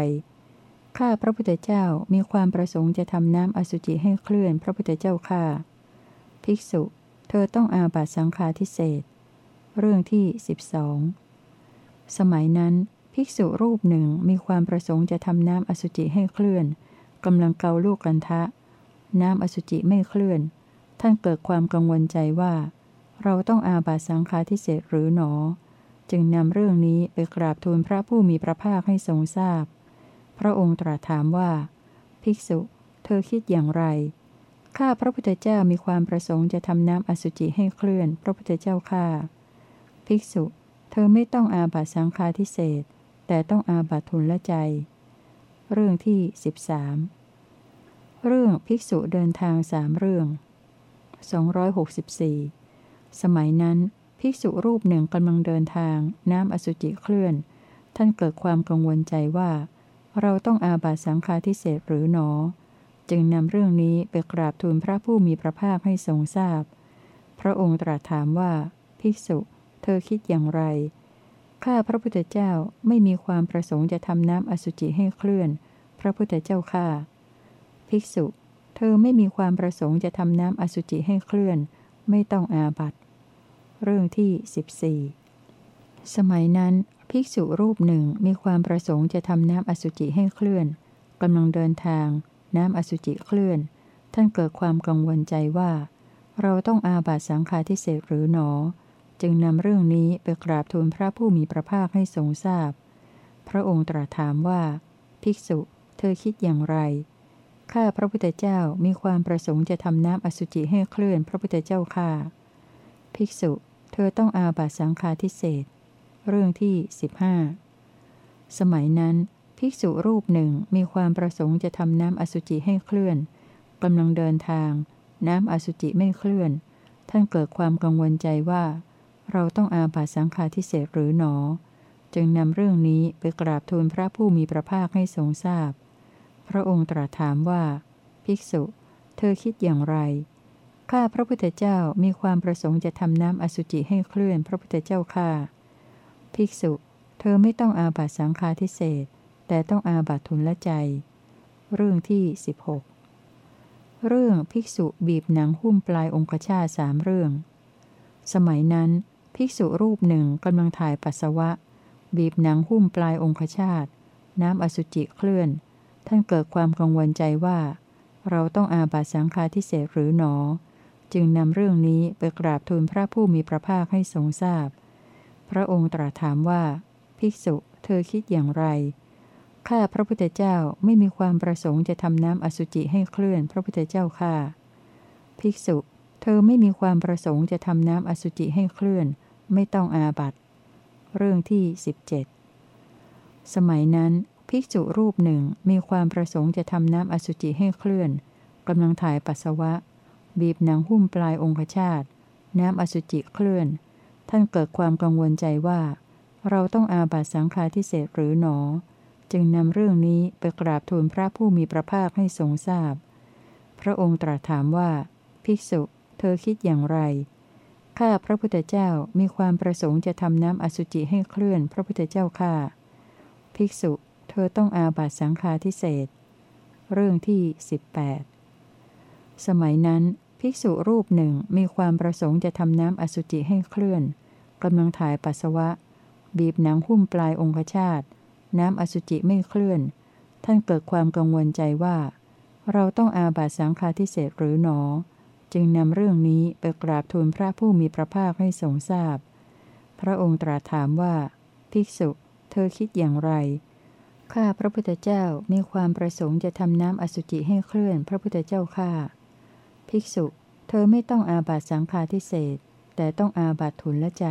ข้าพระพุทธเจ้ามีความประสงค์จะทำน้ำอสุจิให้เคลื่อนพระพุทธเจ้าข้าภิกษุ เธอต้องอาบัตสังฆาทิเศษเรื่องที่สิบสองสมัยนั้น ภิกษุรูปหนึ่งมีความประสงค์จะทำน้ำอสุจิให้เคลื่อนกำลังเกาลูกกันทะ น้ำอสุจิไม่เคลื่อน ท่านเกิดความกังวลใจว่า เราต้องอาบัตสังฆาทิเศษหรือหนอ จึงนำเรื่องนี้ไปกราบทูลพระผู้มีพระภาคให้ทรงทราบพ พระองค์ตรัสถามว่า ภิกษุ เธอคิดอย่างไร ข้าพระพุทธเจ้ามีความประสงค์จะทำน้ำอสุจิให้เคลื่อน พระพุทธเจ้าข้าภิกษุ เธอไม่ต้องอาบัตสังฆาทิเศษแต่ต้องอาบัตทุนละใจ เรื่องที่สิบสามเรื่องภิกษุเดินทางสามเรื่องสองร้อยหกสิบสี่สมัยนั้น ภิกษุรูปหนึ่งกำลังเดินทาง น้ำอสุจิเคลื่อน ท่านเกิดความกังวลใจว่า เราต้องอาบัตสังฆาทิเศษหรือหนอ จึงนำเรื่องนี้ไปกราบทูลพระผู้มีพระภาคให้ทรงทราบพพระองค์ตรัสถามว่า ภิกษุ เธอคิดอย่างไร ข้าพระพุทธเจ้าไม่มีความประสงค์จะทำน้ำอสุจิให้เคลื่อนพพระพุทธเจ้าข้าภิกษุ เธอไม่มีความประสงค์จะทำน้ำอสุจิให้เคลื่อน ไม่ต้องอาบัตเรื่องที่สิบสี่สมัยนั้น ภิกษุรูปหนึ่งมีความประสงค์จะทำน้ำอสุจิให้เคลื่อนกำลังเดินทาง น้ำอสุจิเคลื่อน ท่านเกิดความกังวลใจว่า เราต้องอาบัตสังฆาทิเศษหรือหนอ จึงนำเรื่องนี้ไปกราบทูลพระผู้มีพระภาคให้ทรงทราบพพระองค์ตรัสถามว่า ภิกษุ เธอคิดอย่างไร ข้าพระพุทธเจ้ามีความประสงค์จะทำน้ำอสุจิให้เคลื่อนพระพุทธเจ้าข้าภิกษุ เธอต้องอาบัตสังฆาทิเศษ เรื่องที่สิบห้าสมัยนั้น ภิกษุรูปหนึ่งมีความประสงค์จะทำน้ำอสุจิให้เคลื่อนกำลังเดินทาง น้ำอสุจิไม่เคลื่อน ท่านเกิดความกังวลใจว่า เราต้องอาบัตสังฆาทิเศษหรือหนอ จึงนำเรื่องนี้ไปกราบทูลพระผู้มีพระภาคให้ทรงทราบพพระองค์ตรัสถามว่า ภิกษุ เธอคิดอย่างไรข้าพระพุทธเจ้ามีความประสงค์จะทำน้ำอสุจิให้เคลื่อนพระพุทธเจ้าข้า ภิกษุ เธอไม่ต้องอาบัตสังฆาทิเศษแต่ต้องอาบัตทุนละใจ เรื่องที่ 16 เรื่องภิกษุบีบหนังหุ้มปลายองคชาสามเรื่อง สมัยนั้น ภิกษุรูปหนึ่งกำลังถ่ายปัสสาวะ บีบหนังหุ้มปลายองคชาตน้ำอสุจิเคลื่อน ท่านเกิดความกังวลใจว่า เราต้องอาบัตสังฆาทิเศษหรือหนอ จึงนำเรื่องนี้ไปกราบทูลพระผู้มีพระภาคให้ทรงทราบ พระองค์ตรัสถามว่า ภิกษุเธอคิดอย่างไร ข้าพระพุทธเจ้าไม่มีความประสงค์จะทำน้ำอสุจิให้เคลื่อนพระพุทธเจ้าข้าภิกษุ เธอไม่มีความประสงค์จะทำน้ำอสุจิให้เคลื่อน ไม่ต้องอาบัตเรื่องที่ 17 สมัยนั้น ภิกษุรูปหนึ่งมีความประสงค์จะทำน้ำอสุจิให้เคลื่อนกำลังถ่ายปัสสาวะ บีบหนังหุ้มปลายองคชาตน้ำอสุจิเคลื่อน ท่านเกิดความกังวลใจว่า เราต้องอาบัตสังฆาทิเศษหรือหนอ จึงนำเรื่องนี้ไปกราบทูลพระผู้มีพระภาคให้ทรงทราบพพระองค์ตรัสถามว่า ภิกษุ เธอคิดอย่างไร ข้าพระพุทธเจ้ามีความประสงค์จะทำน้ำอสุจิให้เคลื่อนพระพุทธเจ้าข้าภิกษุ เธอต้องอาบัตสังฆาทิเศษเรื่องที่ 18 สมัยนั้น ภิกษุรูปหนึ่งมีความประสงค์จะทำน้ำอสุจิให้เคลื่อน กำลังถ่ายปัสสาวะ บีบหนังหุ้มปลายองคชาตน้ำอสุจิไม่เคลื่อน ท่านเกิดความกังวลใจว่า เราต้องอาบัตสังฆาทิเศษหรือหนอ จึงนำเรื่องนี้ไปกราบทูลพระผู้มีพระภาคให้ทรงทราบพพระองค์ตรัสถามว่า ภิกษุ เธอคิดอย่างไรข้าพระพุทธเจ้ามีความประสงค์จะทำน้ำอสุจิให้เคลื่อนพระพุทธเจ้าข้าภิกษุ เธอไม่ต้องอาบัตสังฆาทิเศษ แต่ต้องอาบัตทุนละใจ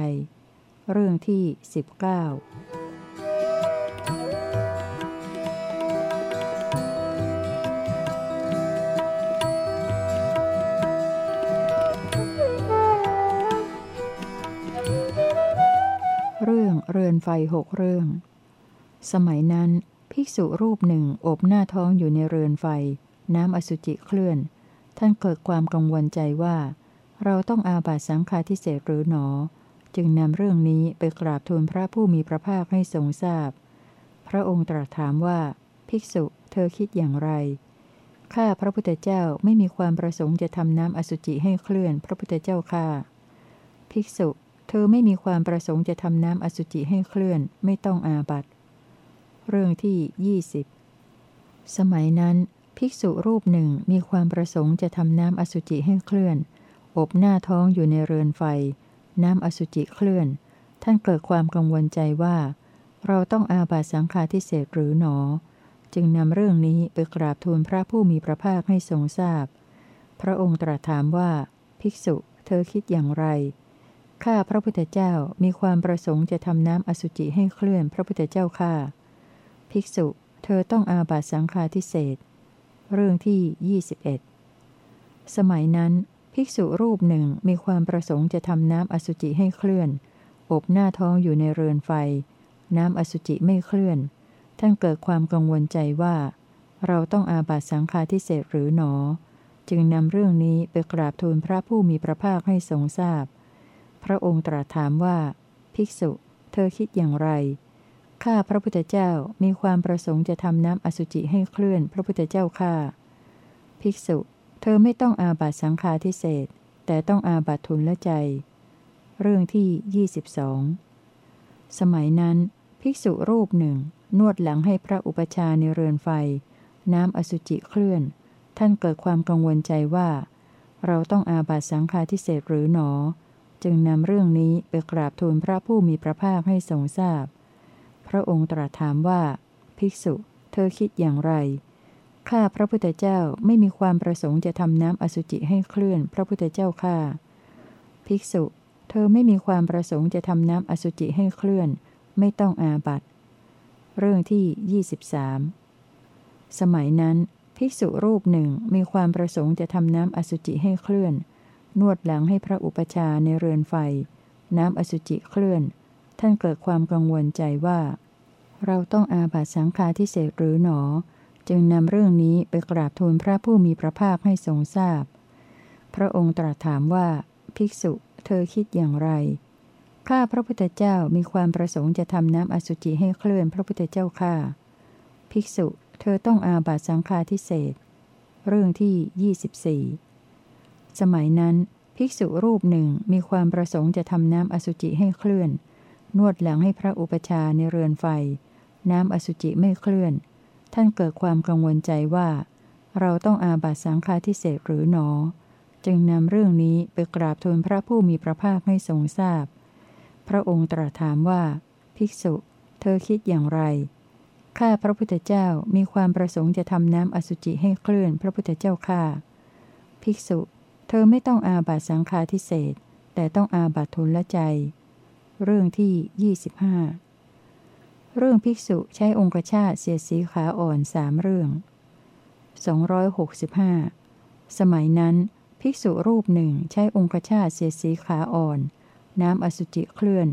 เรื่องที่ 19เรื่องเรือนไฟหกเรื่อง สมัยนั้น ภิกษุรูปหนึ่งอบหน้าท้องอยู่ในเรือนไฟ น้ำอสุจิเคลื่อน ท่านเกิดความกังวลใจว่า เราต้องอาบัตสังฆาทิเศษหรือหนอ จึงนำเรื่องนี้ไปกราบทูลพระผู้มีพระภาคให้ทรงทราบพพระองค์ตรัสถามว่า ภิกษุเธอคิดอย่างไร ข้าพระพุทธเจ้าไม่มีความประสงค์จะทำน้ำอสุจิให้เคลื่อนพระพุทธเจ้าข้าภิกษุ เธอไม่มีความประสงค์จะทำน้ำอสุจิให้เคลื่อนไม่ต้องอาบัตเรื่องที่ยี่สิบสมัยนั้น ภิกษุรูปหนึ่งมีความประสงค์จะทำน้ำอสุจิให้เคลื่อน อบหน้าท้องอยู่ในเรือนไฟ น้ำอสุจิเคลื่อน ท่านเกิดความกังวลใจว่า เราต้องอาบัตสังฆาทิเศษหรือหนอ จึงนำเรื่องนี้ไปกราบทูลพระผู้มีพระภาคให้ทรงทราบพพระองค์ตรัสถามว่า ภิกษุ เธอคิดอย่างไร ข้าพระพุทธเจ้ามีความประสงค์จะทำน้ำอสุจิให้เคลื่อนพระพุทธเจ้าข้าภิกษุ เธอต้องอาบัตสังฆาทิเศษเรื่องที่ 21 สมัยนั้น ภิกษุรูปหนึ่งมีความประสงค์จะทำน้ำอสุจิให้เคลื่อน อบหน้าท้องอยู่ในเรือนไฟ น้ำอสุจิไม่เคลื่อน ท่านเกิดความกังวลใจว่า เราต้องอาบัตสังฆาทิเศษหรือหนอ จึงนำเรื่องนี้ไปกราบทูลพระผู้มีพระภาคให้ทรงทราบพพระองค์ตรัสถามว่า ภิกษุ เธอคิดอย่างไรข้าพระพุทธเจ้ามีความประสงค์จะทำน้ำอสุจิให้เคลื่อนพระพุทธเจ้าข้าภิกษุ เธอไม่ต้องอาบัตสังฆาทิเศษแต่ต้องอาบัตทุนละใจ เรื่องที่ 22 สมัยนั้น ภิกษุรูปหนึ่ง นวดหลังให้พระอุปชาในเรือนไฟ น้ำอสุจิเคลื่อน ท่านเกิดความกังวลใจว่า เราต้องอาบัตสังฆาทิเศษหรือหนอ จึงนำเรื่องนี้ไปกราบทูลพระผู้มีพระภาคให้ทรงทราบพพระองค์ตรัสถามว่า ภิกษุ เธอคิดอย่างไร ข้าพระพุทธเจ้าไม่มีความประสงค์จะทำน้ำอสุจิให้เคลื่อนพระพุทธเจ้าข้าภิกษุ เธอไม่มีความประสงค์จะทำน้ำอสุจิให้เคลื่อน ไม่ต้องอาบัตเรื่องที่ 23 สมัยนั้น ภิกษุรูปหนึ่งมีความประสงค์จะทำน้ำอสุจิให้เคลื่อน นวดหลังให้พระอุปชาในเรือนไฟ น้ำอสุจิเคลื่อน ท่านเกิดความกังวลใจว่า เราต้องอาบัตสังฆาทิเศษหรือหนอ จึงนำเรื่องนี้ไปกราบทูลพระผู้มีพระภาคให้ทรงทราบพพระองค์ตรัสถามว่า ภิกษุ เธอคิดอย่างไร ข้าพระพุทธเจ้ามีความประสงค์จะทำน้ำอสุจิให้เคลื่อนพระพุทธเจ้าข้าภิกษุ เธอต้องอาบัตสังฆาทิเศษเรื่องที่ 24 สมัยนั้น ภิกษุรูปหนึ่งมีความประสงค์จะทำน้ำอสุจิให้เคลื่อน นวดหลังให้พระอุปชาในเรือนไฟ น้ำอสุจิไม่เคลื่อน ท่านเกิดความกังวลใจว่า เราต้องอาบัตสังฆาทิเศษหรือหนอ จึงนำเรื่องนี้ไปกราบทูลพระผู้มีพระภาคให้ทรงทราบพพระองค์ตรัสถามว่า ภิกษุ เธอคิดอย่างไร ข้าพระพุทธเจ้ามีความประสงค์จะทำน้ำอสุจิให้เคลื่อนพระพุทธเจ้าข้าภิกษุ เธอไม่ต้องอาบัตสังฆาทิเศษแต่ต้องอาบัตทุนละใจ เรื่องที่25 เรื่องภิกษุใช้องคชาตเสียสีขาอ่อนสามเรื่อง 265 สมัยนั้น ภิกษุรูปหนึ่งใช้องคชาตเสียสีขาอ่อน น้ำอสุจิเคลื่อน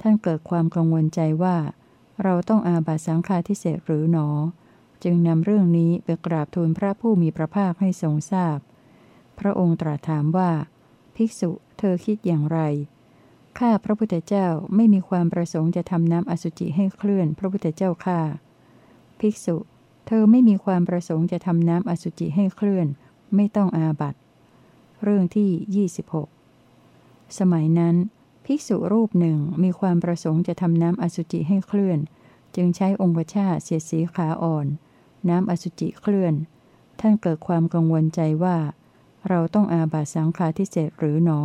ท่านเกิดความกังวลใจว่า เราต้องอาบัตสังฆาทิเศษหรือหนอ จึงนำเรื่องนี้ไปกราบทูลพระผู้มีพระภาคให้ทรงทราบพพระองค์ตรัสถามว่า ภิกษุเธอคิดอย่างไร ข้าพระพุทธเจ้าไม่มีความประสงค์จะทำน้ำอสุจิให้เคลื่อนพระพุทธเจ้าข้าภิกษุ เธอไม่มีความประสงค์จะทำน้ำอสุจิให้เคลื่อน ไม่ต้องอาบัตเรื่องที่ 26 สมัยนั้น ภิกษุรูปหนึ่งมีความประสงค์จะทำน้ำอสุจิให้เคลื่อน จึงใช้องคชาเสียสีขาอ่อน น้ำอสุจิเคลื่อน ท่านเกิดความกังวลใจว่า เราต้องอาบัตสังฆาทิเศษหรือหนอ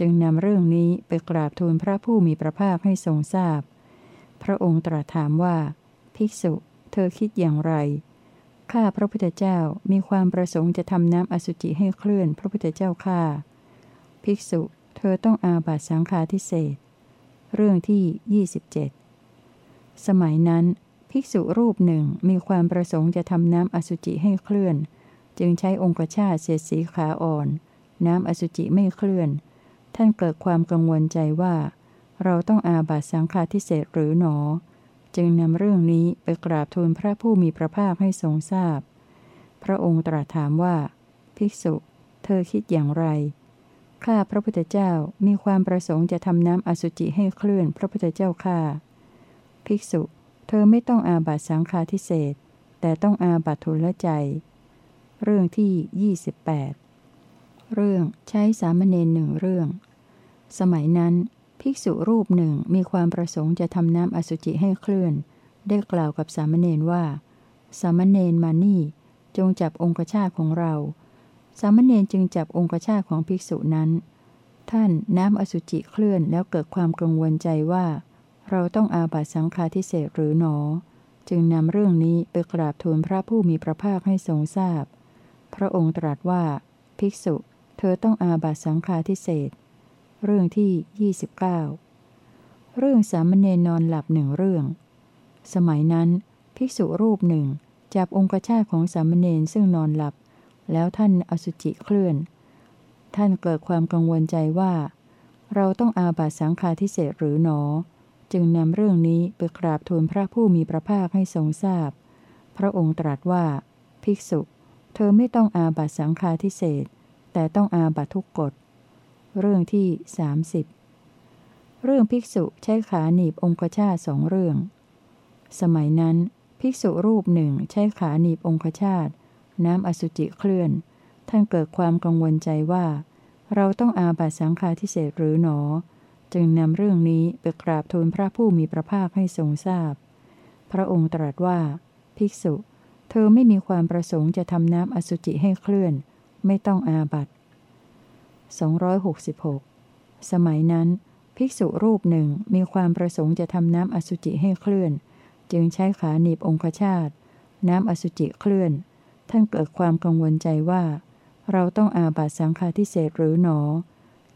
จึงนำเรื่องนี้ไปกราบทูลพระผู้มีพระภาคให้ทรงทราบพพระองค์ตรัสถามว่า ภิกษุ เธอคิดอย่างไร ข้าพระพุทธเจ้ามีความประสงค์จะทำน้ำอสุจิให้เคลื่อนพระพุทธเจ้าข้าภิกษุ เธอต้องอาบัตสังฆาทิเศษเรื่องที่ 27 สมัยนั้น ภิกษุรูปหนึ่งมีความประสงค์จะทำน้ำอสุจิให้เคลื่อน จึงใช้องคชาเศษสีขาอ่อน น้ำอสุจิไม่เคลื่อน ท่านเกิดความกังวลใจว่า เราต้องอาบัตสังฆาทิเศษหรือหนอ จึงนำเรื่องนี้ไปกราบทูลพระผู้มีพระภาคให้ทรงทราบพพระองค์ตรัสถามว่า ภิกษุ เธอคิดอย่างไร ข้าพระพุทธเจ้ามีความประสงค์จะทำน้ำอสุจิให้เคลื่อนพระพุทธเจ้าข้าภิกษุ เธอไม่ต้องอาบัตสังฆาทิเศษแต่ต้องอาบัตทุลใจ เรื่องที่ 28 เรื่องใช้สามเณรหนึ่งเรื่อง สมัยนั้น ภิกษุรูปหนึ่งมีความประสงค์จะทำน้ำอสุจิให้เคลื่อน ได้กล่าวกับสามเณรว่า สามเณรมานี่ จงจับองคชาตของเรา สามเณรจึงจับองคชาตของภิกษุนั้น ท่านน้ำอสุจิเคลื่อนแล้วเกิดความกังวลใจว่า เราต้องอาบัตสังฆาทิเศษหรือหนอ จึงนำเรื่องนี้ไปกราบทูลพระผู้มีพระภาคให้ทรงทราบพพระองค์ตรัสว่า ภิกษุ เธอต้องอาบัตสังฆาทิเศษเรื่องที่ 29 เรื่องสามเณรนอนหลับหนึ่งเรื่อง สมัยนั้น ภิกษุรูปหนึ่งจับองคชาตของสามเณรซึ่งนอนหลับ แล้วท่านอสุจิเคลื่อน ท่านเกิดความกังวลใจว่า เราต้องอาบัตสังฆาทิเศษหรือหนอ จึงนำเรื่องนี้ไปกราบทูลพระผู้มีพระภาคให้ทรงทราบพพระองค์ตรัสว่า ภิกษุ เธอไม่ต้องอาบัตสังฆาทิเศษ แต่ต้องอาบัตทุกกฎ เรื่องที่ 30 เรื่องภิกษุใช้ขาหนีบองคชาตสองเรื่อง สมัยนั้น ภิกษุรูปหนึ่งใช้ขาหนีบองคชาตน้ำอสุจิเคลื่อน ท่านเกิดความกังวลใจว่า เราต้องอาบัตสังฆาทิเศษหรือหนอ จึงนำเรื่องนี้ไปกราบทูลพระผู้มีพระภาคให้ทรงทราบพพระองค์ตรัสว่า ภิกษุ เธอไม่มีความประสงค์จะทำน้ำอสุจิให้เคลื่อน ไม่ต้องอาบัต266 สมัยนั้น ภิกษุรูปหนึ่งมีความประสงค์จะทำน้ำอสุจิให้เคลื่อน จึงใช้ขาหนีบองคชาตน้ำอสุจิเคลื่อน ท่านเกิดความกังวลใจว่า เราต้องอาบัตสังฆาทิเศษหรือหนอ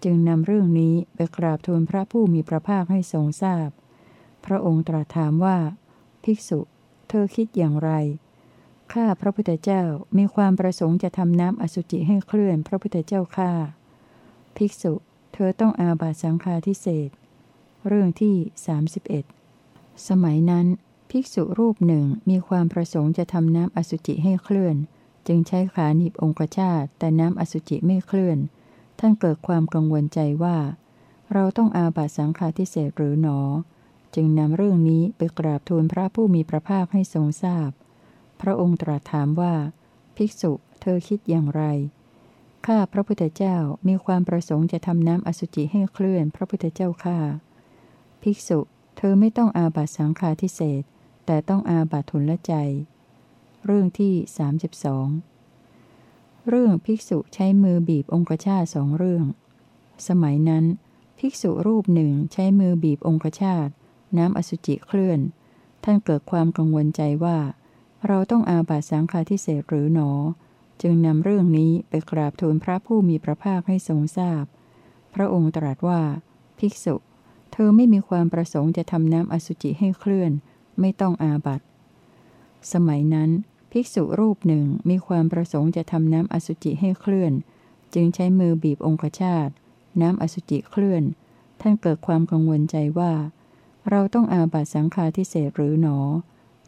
จึงนำเรื่องนี้ไปกราบทูลพระผู้มีพระภาคให้ทรงทราบพพระองค์ตรัสถามว่า ภิกษุ เธอคิดอย่างไร ข้าพระพุทธเจ้ามีความประสงค์จะทำน้ำอสุจิให้เคลื่อนพระพุทธเจ้าข้าภิกษุ เธอต้องอาบัตสังฆาทิเศษเรื่องที่ 31 สมัยนั้น ภิกษุรูปหนึ่งมีความประสงค์จะทำน้ำอสุจิให้เคลื่อน จึงใช้ขาหนีบองคชาตแต่น้ำอสุจิไม่เคลื่อน ท่านเกิดความกังวลใจว่า เราต้องอาบัตสังฆาทิเศษหรือหนอ จึงนำเรื่องนี้ไปกราบทูลพระผู้มีพระภาคให้ทรงทราบพพ ระองค์ตรัสถามว่า ภิกษุเธอคิดอย่างไร ข้าพระพุทธเจ้ามีความประสงค์จะทำน้ำอสุจิให้เคลื่อนพระพุทธเจ้าข้าภิกษุ เธอไม่ต้องอาบัตสังฆาทิเศษแต่ต้องอาบัตทุนละใจ เรื่องที่ 32 เรื่องภิกษุใช้มือบีบองคชาสองเรื่อง สมัยนั้น ภิกษุรูปหนึ่งใช้มือบีบองคชาตน้ำอสุจิเคลื่อน ท่านเกิดความกังวลใจว่า เราต้องอาบัตสังฆาทิเศษหรือหนอ จึงนำเรื่องนี้ไปกราบทูลพระผู้มีพระภาคให้ทรงทราบพพระองค์ตรัสว่า ภิกษุ เธอไม่มีความประสงค์จะทำน้ำอสุจิให้เคลื่อน ไม่ต้องอาบัตสมัยนั้น ภิกษุรูปหนึ่งมีความประสงค์จะทำน้ำอสุจิให้เคลื่อน จึงใช้มือบีบองคชาตน้ำอสุจิเคลื่อน ท่านเกิดความกังวลใจว่า เราต้องอาบัตสังฆาทิเศษหรือหนอ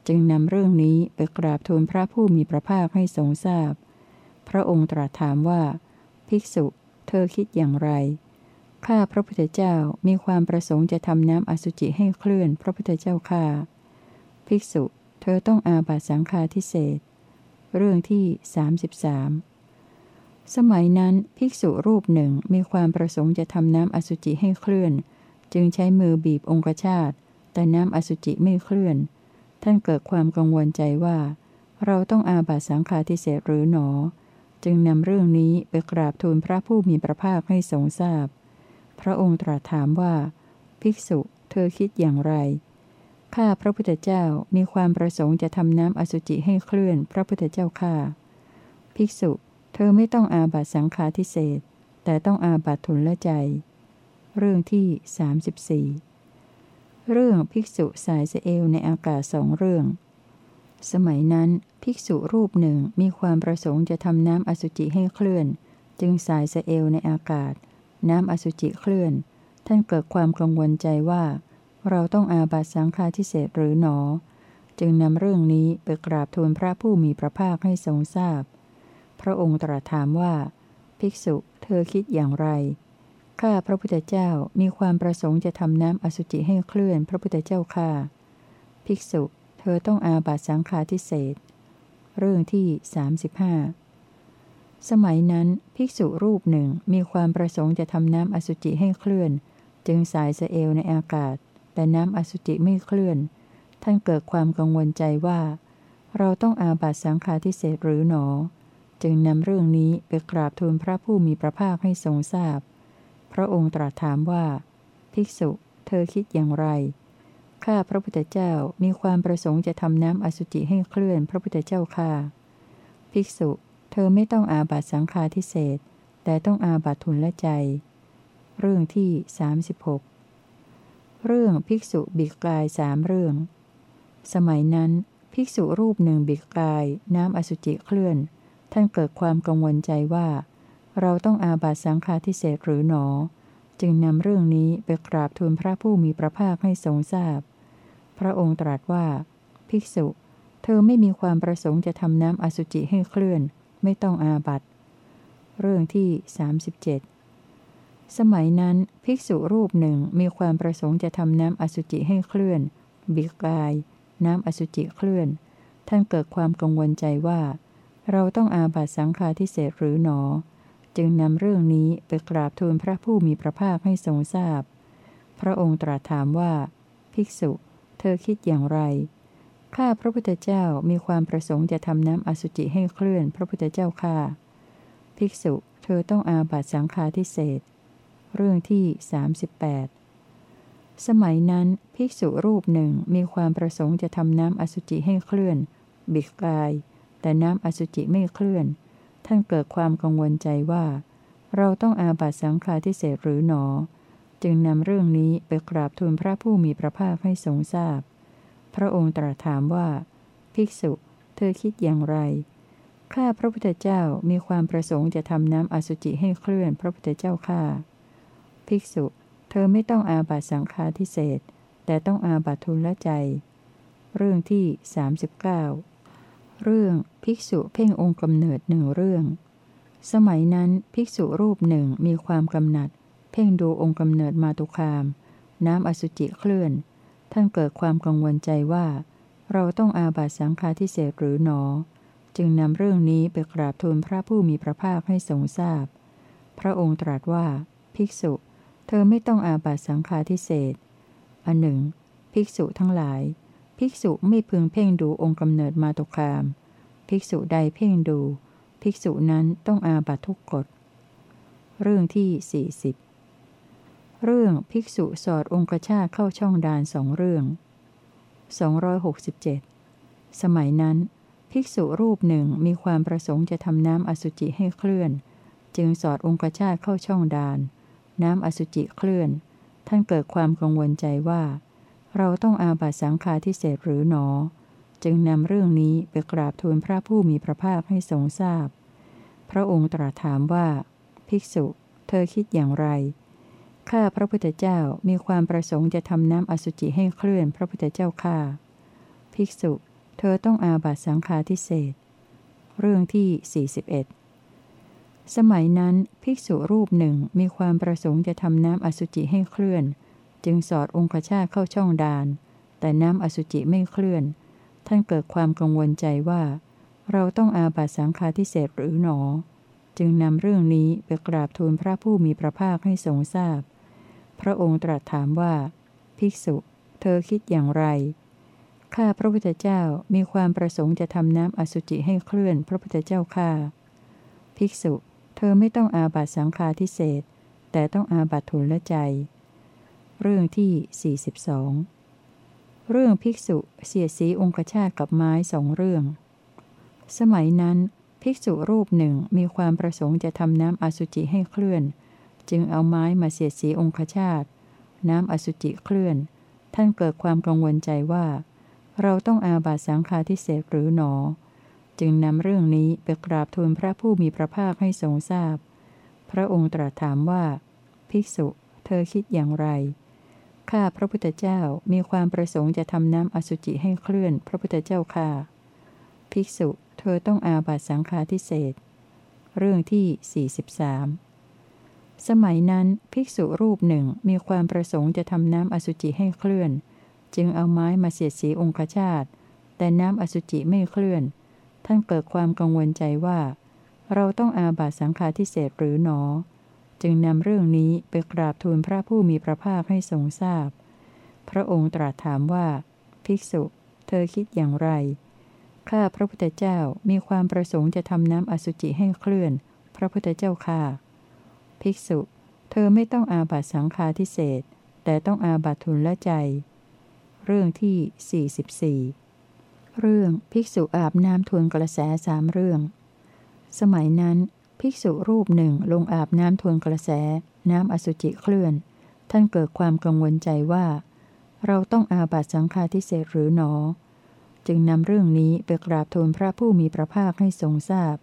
จึงนำเรื่องนี้ไปกราบทูลพระผู้มีพระภาคให้ทรงทราบพพระองค์ตรัสถามว่า ภิกษุ เธอคิดอย่างไร ข้าพระพุทธเจ้ามีความประสงค์จะทำน้ำอสุจิให้เคลื่อนพระพุทธเจ้าข้าภิกษุ เธอต้องอาบัตสังฆาทิเศษเรื่องที่ 33 สมัยนั้นภิกษุรูปหนึ่งมีความประสงค์จะทำน้ำอสุจิให้เคลื่อน จึงใช้มือบีบองคชาตแต่น้ำอสุจิไม่เคลื่อน ท่านเกิดความกังวลใจว่า เราต้องอาบัตสังฆาทิเศษหรือหนอ จึงนำเรื่องนี้ไปกราบทูลพระผู้มีพระภาคให้ทรงทราบพพระองค์ตรัสถามว่า ภิกษุเธอคิดอย่างไร ข้าพระพุทธเจ้ามีความประสงค์จะทำน้ำอสุจิให้เคลื่อนพระพุทธเจ้าข้าภิกษุ เธอไม่ต้องอาบัตสังฆาทิเศษแต่ต้องอาบัตทุนละใจ เรื่องที่ 34 เรื่องภิกษุสายสเอลในอากาศสองเรื่อง สมัยนั้นภิกษุรูปหนึ่งมีความประสงค์จะทำน้ำอสุจิให้เคลื่อน จึงสายสเอลในอากาศ น้ำอสุจิเคลื่อน ท่านเกิดความกังวลใจว่า เราต้องอาบัตสังฆาทิเศษหรือหนอ จึงนำเรื่องนี้ไปกราบทูลพระผู้มีพระภาคให้ทรงทราบพพระองค์ตรัสถามว่า ภิกษุเธอคิดอย่างไร ข้าพระพุทธเจ้ามีความประสงค์จะทำน้ำอสุจิให้เคลื่อนพระพุทธเจ้าข้าภิกษุ เธอต้องอาบัตสังฆาทิเศษเรื่องที่ 35 สมัยนั้นภิกษุรูปหนึ่งมีความประสงค์จะทำน้ำอสุจิให้เคลื่อน จึงสายสเอลในอากาศ แต่น้ำอสุจิไม่เคลื่อน ท่านเกิดความกังวลใจว่า เราต้องอาบัตสังฆาทิเศษหรือหนอ จึงนำเรื่องนี้ไปกราบทูลพระผู้มีพระภาคให้ทรงทราบพพ ระองค์ตรัสถามว่า ภิกษุ เธอคิดอย่างไร ข้าพระพุทธเจ้ามีความประสงค์จะทำน้ำอสุจิให้เคลื่อนพระพุทธเจ้าข้าภิกษุ เธอไม่ต้องอาบัตสังฆาทิเศษแต่ต้องอาบัตทุนละใจ เรื่องที่ 36 เรื่องภิกษุบิกกายสามเรื่อง สมัยนั้น ภิกษุรูปหนึ่งบิกกายน้ำอสุจิเคลื่อน ท่านเกิดความกังวลใจว่า เราต้องอาบัตสังฆาทิเศษหรือหนอ จึงนำเรื่องนี้ไปกราบทูลพระผู้มีพระภาคให้ทรงทราบพพระองค์ตรัสว่า ภิกษุ เธอไม่มีความประสงค์จะทำน้ำอสุจิให้เคลื่อน ไม่ต้องอาบัตเรื่องที่ 37 สมัยนั้นภิกษุรูปหนึ่งมีความประสงค์จะทำน้ำอสุจิให้เคลื่อน บิกาย น้ำอสุจิเคลื่อน ท่านเกิดความกังวลใจว่า เราต้องอาบัตสังฆาทิเศษหรือหนอ จึงนำเรื่องนี้ไปกราบทูลพระผู้มีพระภาคให้ทรงทราบพพระองค์ตรัสถามว่า ภิกษุ เธอคิดอย่างไร ข้าพระพุทธเจ้ามีความประสงค์จะทำน้ำอสุจิให้เคลื่อนพระพุทธเจ้าข้าภิกษุ เธอต้องอาบัตสังฆาทิเศษเรื่องที่ 38 สมัยนั้นภิกษุรูปหนึ่งมีความประสงค์จะทำน้ำอสุจิให้เคลื่อน บิกกาย แต่น้ำอสุจิไม่เคลื่อน ท่านเกิดความกังวลใจว่า เราต้องอาบัตสังฆาทิเศษหรือหนอ จึงนำเรื่องนี้ไปกราบทูลพระผู้มีพระภาคให้ทรงทราบพพระองค์ตรัสถามว่า ภิกษุ เธอคิดอย่างไร ข้าพระพุทธเจ้ามีความประสงค์จะทำน้ำอสุจิให้เคลื่อนพระพุทธเจ้าข้าภิกษุ เธอไม่ต้องอาบัตสังฆาทิเศษแต่ต้องอาบัตทุนละใจ เรื่องที่ 39 เรื่องภิกษุเพ่งองค์กำเนิดหนึ่งเรื่อง สมัยนั้นภิกษุรูปหนึ่งมีความกำหนัด เพ่งดูองค์กำเนิดมาตุคาม น้ำอสุจิเคลื่อน ท่านเกิดความกังวลใจว่า เราต้องอาบัตสังฆาทิเศษหรือหนอ จึงนำเรื่องนี้ไปกราบทูลพระผู้มีพระภาคให้ทรงทราบพพระองค์ตรัสว่า ภิกษุ เธอไม่ต้องอาบัตสังฆาทิเศษอันหนึ่ง ภิกษุทั้งหลาย ภิกษุไม่พึงเพ่งดูองค์กำเนิดมาตุคาม ภิกษุใดเพ่งดู ภิกษุนั้นต้องอาบัตทุกกฎ เรื่องที่สี่สิบเรื่องภิกษุสอดองคชาเข้าช่องดานสองเรื่อง 267 สมัยนั้น ภิกษุรูปหนึ่งมีความประสงค์จะทำน้ำอสุจิให้เคลื่อน จึงสอดองคชาเข้าช่องดาน น้ำอสุจิเคลื่อน ท่านเกิดความกังวลใจว่า เราต้องอาบัตสังฆาทิเศษหรือหนอ จึงนำเรื่องนี้ไปกราบทูลพระผู้มีพระภาคให้ทรงทราบพพระองค์ตรัสถามว่า ภิกษุ เธอคิดอย่างไร ข้าพระพุทธเจ้ามีความประสงค์จะทำน้ำอสุจิให้เคลื่อนพระพุทธเจ้าข้าภิกษุ เธอต้องอาบัตสังฆาทิเศษเรื่องที่ 41 สมัยนั้นภิกษุรูปหนึ่งมีความประสงค์จะทำน้ำอสุจิให้เคลื่อน จึงสอดองคชาตเข้าช่องดาน แต่น้ำอสุจิไม่เคลื่อน ท่านเกิดความกังวลใจว่า เราต้องอาบัตสังฆาทิเศษหรือหนอ จึงนำเรื่องนี้ไปกราบทูลพระผู้มีพระภาคให้ทรงทราบพพระองค์ตรัสถามว่า ภิกษุ เธอคิดอย่างไรข้าพระพุทธเจ้ามีความประสงค์จะทำน้ำอสุจิให้เคลื่อนพระพุทธเจ้าข้าภิกษุ เธอไม่ต้องอาบัตสังฆาทิเศษแต่ต้องอาบัตทุนละใจ เรื่องที่ 42 เรื่องภิกษุเสียสีองคชาตกับไม้สองเรื่อง สมัยนั้น ภิกษุรูปหนึ่งมีความประสงค์จะทำน้ำอสุจิให้เคลื่อน จึงเอาไม้มาเสียสีองคชาตน้ำอสุจิเคลื่อน ท่านเกิดความกังวลใจว่า เราต้องอาบัตสังฆาทิเศษหรือหนอ จึงนำเรื่องนี้ไปกราบทูลพระผู้มีพระภาคให้ทรงทราบพพระองค์ตรัสถามว่า ภิกษุ เธอคิดอย่างไร ข้าพระพุทธเจ้ามีความประสงค์จะทำน้ำอสุจิให้เคลื่อนพระพุทธเจ้าค่ะ ภิกษุเธอต้องอาบัตสังฆาทิเศษเรื่องที่ 43 สมัยนั้นภิกษุรูปหนึ่งมีความประสงค์จะทำน้ำอสุจิให้เคลื่อน จึงเอาไม้มาเสียดสีองคชาตแต่น้ำอสุจิไม่เคลื่อน ท่านเกิดความกังวลใจว่า เราต้องอาบัตสังฆาทิเศษหรือหนอ จึงนำเรื่องนี้ไปกราบทูลพระผู้มีพระภาคให้ทรงทราบพพระองค์ตรัสถามว่า ภิกษุ เธอคิดอย่างไร ข้าพระพุทธเจ้ามีความประสงค์จะทำน้ำอสุจิให้เคลื่อน พระพุทธเจ้าค่ะ ภิกษุ เธอไม่ต้องอาบัตสังฆาทิเศษแต่ต้องอาบัตทุนละใจ เรื่องที่ 44 เรื่องภิกษุอาบน้ำทวนกระแสสามเรื่อง สมัยนั้น ภิกษุรูปหนึ่งลงอาบน้ำทวนกระแส น้ำอสุจิเคลื่อน ท่านเกิดความกังวลใจว่า เราต้องอาบัตสังฆาทิเศษหรือหนอ จึงนำเรื่องนี้ไปกราบทูลพระผู้มีพระภาคให้ทรงทราบพ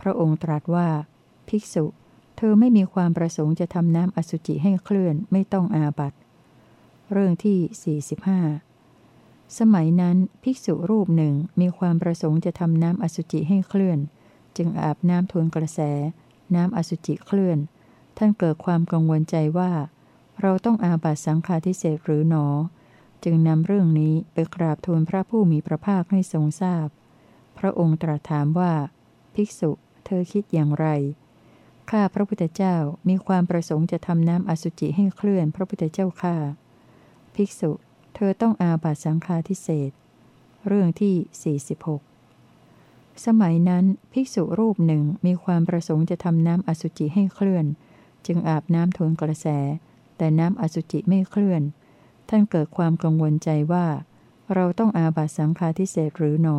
พระองค์ตรัสว่า ภิกษุ เธอไม่มีความประสงค์จะทำน้ำอสุจิให้เคลื่อนไม่ต้องอาบัตเรื่องที่ 45 สมัยนั้นภิกษุรูปหนึ่งมีความประสงค์จะทำน้ำอสุจิให้เคลื่อน จึงอาบน้ำทวนกระแส น้ำอสุจิเคลื่อน ท่านเกิดความกังวลใจว่า เราต้องอาบัตสังฆาทิเศษหรือหนอ จึงนำเรื่องนี้ไปกราบทูลพระผู้มีพระภาคให้ทรงทราบพพระองค์ตรัสถามว่า ภิกษุ เธอคิดอย่างไร ข้าพระพุทธเจ้ามีความประสงค์จะทำน้ำอสุจิให้เคลื่อนพระพุทธเจ้าข้าภิกษุ เธอต้องอาบัตสังฆาทิเศษเรื่องที่ 46 สมัยนั้นภิกษุรูปหนึ่งมีความประสงค์จะทำน้ำอสุจิให้เคลื่อน จึงอาบน้ำทวนกระแส แต่น้ำอสุจิไม่เคลื่อน ท่านเกิดความกังวลใจว่า เราต้องอาบัตสังฆาทิเศษหรือหนอ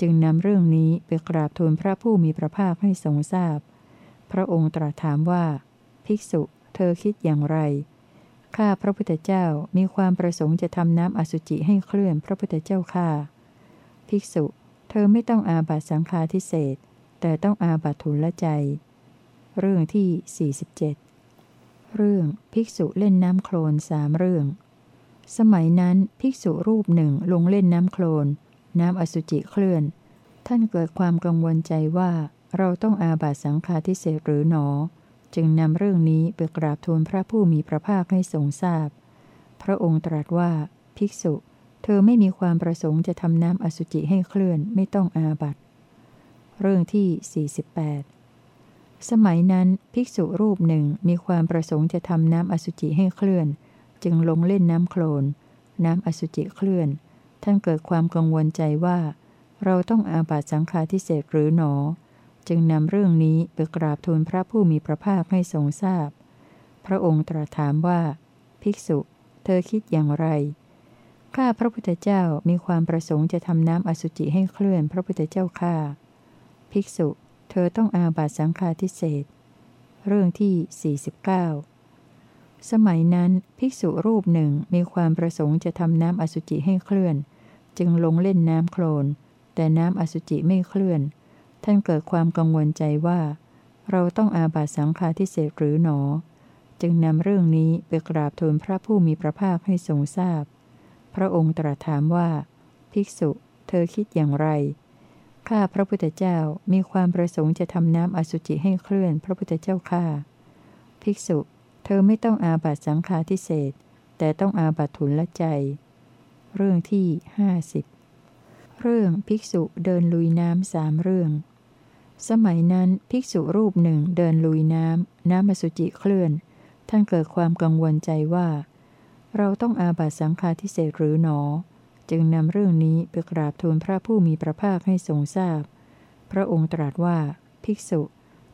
จึงนำเรื่องนี้ไปกราบทูลพระผู้มีพระภาคให้ทรงทราบพพระองค์ตรัสถามว่า ภิกษุเธอคิดอย่างไรข้าพระพุทธเจ้ามีความประสงค์จะทำน้ำอสุจิให้เคลื่อนพระพุทธเจ้าข้าภิกษุ เธอไม่ต้องอาบัตสังฆาทิเศษแต่ต้องอาบัตทุละใจ เรื่องที่ 47 เรื่องภิกษุเล่นน้ำโคลนสามเรื่อง สมัยนั้นภิกษุรูปหนึ่งลงเล่นน้ำโคลน น้ำอสุจิเคลื่อน ท่านเกิดความกังวลใจว่าเราต้องอาบัตสังฆาทิเศษหรือหนอ จึงนำเรื่องนี้ไปกราบทูลพระผู้มีพระภาคให้ทรงทราบพพระองค์ตรัสว่าภิกษุ เธอไม่มีความประสงค์จะทำน้ำอสุจิให้เคลื่อนไม่ต้องอาบัตเรื่องที่ 48 สมัยนั้นภิกษุรูปหนึ่งมีความประสงค์จะทำน้ำอสุจิให้เคลื่อน จึงลงเล่นน้ำโคลน น้ำอสุจิเคลื่อน ท่านเกิดความกังวลใจว่า เราต้องอาบัตสังฆาทิเศษหรือหนอ จึงนำเรื่องนี้ไปกราบทูลพระผู้มีพระภาคให้ทรงทราบพพระองค์ตรัสถามว่า ภิกษุ เธอคิดอย่างไร ข้าพระพุทธเจ้ามีความประสงค์จะทำน้ำอสุจิให้เคลื่อนพระพุทธเจ้าข้าภิกษุ เธอต้องอาบัตสังฆาทิเศษเรื่องที่ 49 สมัยนั้นภิกษุรูปหนึ่งมีความประสงค์จะทำน้ำอสุจิให้เคลื่อน จึงลงเล่นน้ำโคลน แต่น้ำอสุจิไม่เคลื่อน ท่านเกิดความกังวลใจว่า เราต้องอาบัตสังฆาทิเศษหรือหนอ จึงนำเรื่องนี้ไปกราบทูลพระผู้มีพระภาคให้ทรงทราบพ พระองค์ตรัสถามว่า ภิกษุ เธอคิดอย่างไร ข้าพระพุทธเจ้ามีความประสงค์จะทำน้ำอสุจิให้เคลื่อนพระพุทธเจ้าข้าภิกษุ เธอไม่ต้องอาบัตสังฆาทิเศษแต่ต้องอาบัตทุนละใจ เรื่องที่ห้าสิบเรื่องภิกษุเดินลุยน้ำสามเรื่อง สมัยนั้นภิกษุรูปหนึ่งเดินลุยน้ำน้ำมสุจิเคลื่อน ท่านเกิดความกังวลใจว่า เราต้องอาบัตสังฆาทิเศษหรือหนอ จึงนำเรื่องนี้ไปกราบทูลพระผู้มีพระภาคให้ทรงทราบพพระองค์ตรัสว่า ภิกษุ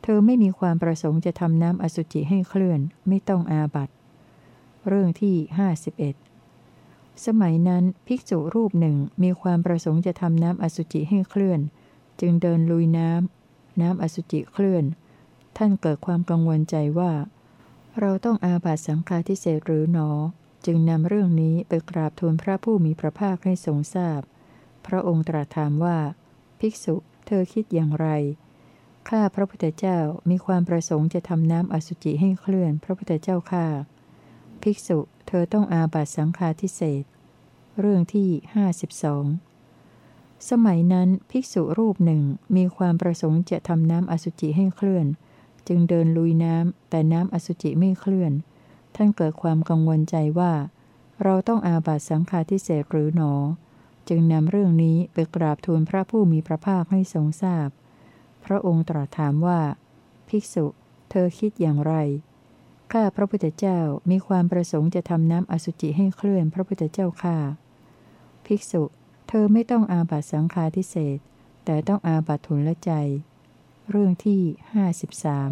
เธอไม่มีความประสงค์จะทำน้ำอสุจิให้เคลื่อน ไม่ต้องอาบัตเรื่องที่ห้าสิบเอ็ดสมัยนั้นภิกษุรูปหนึ่งมีความประสงค์จะทำน้ำอสุจิให้เคลื่อน จึงเดินลุยน้ำน้ำอสุจิเคลื่อน ท่านเกิดความกังวลใจว่า เราต้องอาบัตสังฆาทิเศษหรือหนอ จึงนำเรื่องนี้ไปกราบทูลพระผู้มีพระภาคให้ทรงทราบพพระองค์ตรัสถามว่า ภิกษุเธอคิดอย่างไร ข้าพระพุทธเจ้ามีความประสงค์จะทำน้ำอสุจิให้เคลื่อนพระพุทธเจ้าข้าภิกษุเธอต้องอาบัตสังฆาทิเศษเรื่องที่ห้าสิบสองสมัยนั้นภิกษุรูปหนึ่งมีความประสงค์จะทำน้ำอสุจิให้เคลื่อน จึงเดินลุยน้ำแต่น้ำอสุจิไม่เคลื่อน ท่านเกิดความกังวลใจว่า เราต้องอาบัตสังฆาทิเศษหรือหนอ จึงนำเรื่องนี้ไปกราบทูลพระผู้มีพระภาคให้ทรงทราบพพระองค์ตรัสถามว่า ภิกษุ เธอคิดอย่างไร ข้าพระพุทธเจ้ามีความประสงค์จะทำน้ำอสุจิให้เคลื่อนพระพุทธเจ้าข้าภิกษุ เธอไม่ต้องอาบัตสังฆาทิเศษแต่ต้องอาบัตทุนละใจ เรื่องที่ห้าสิบสาม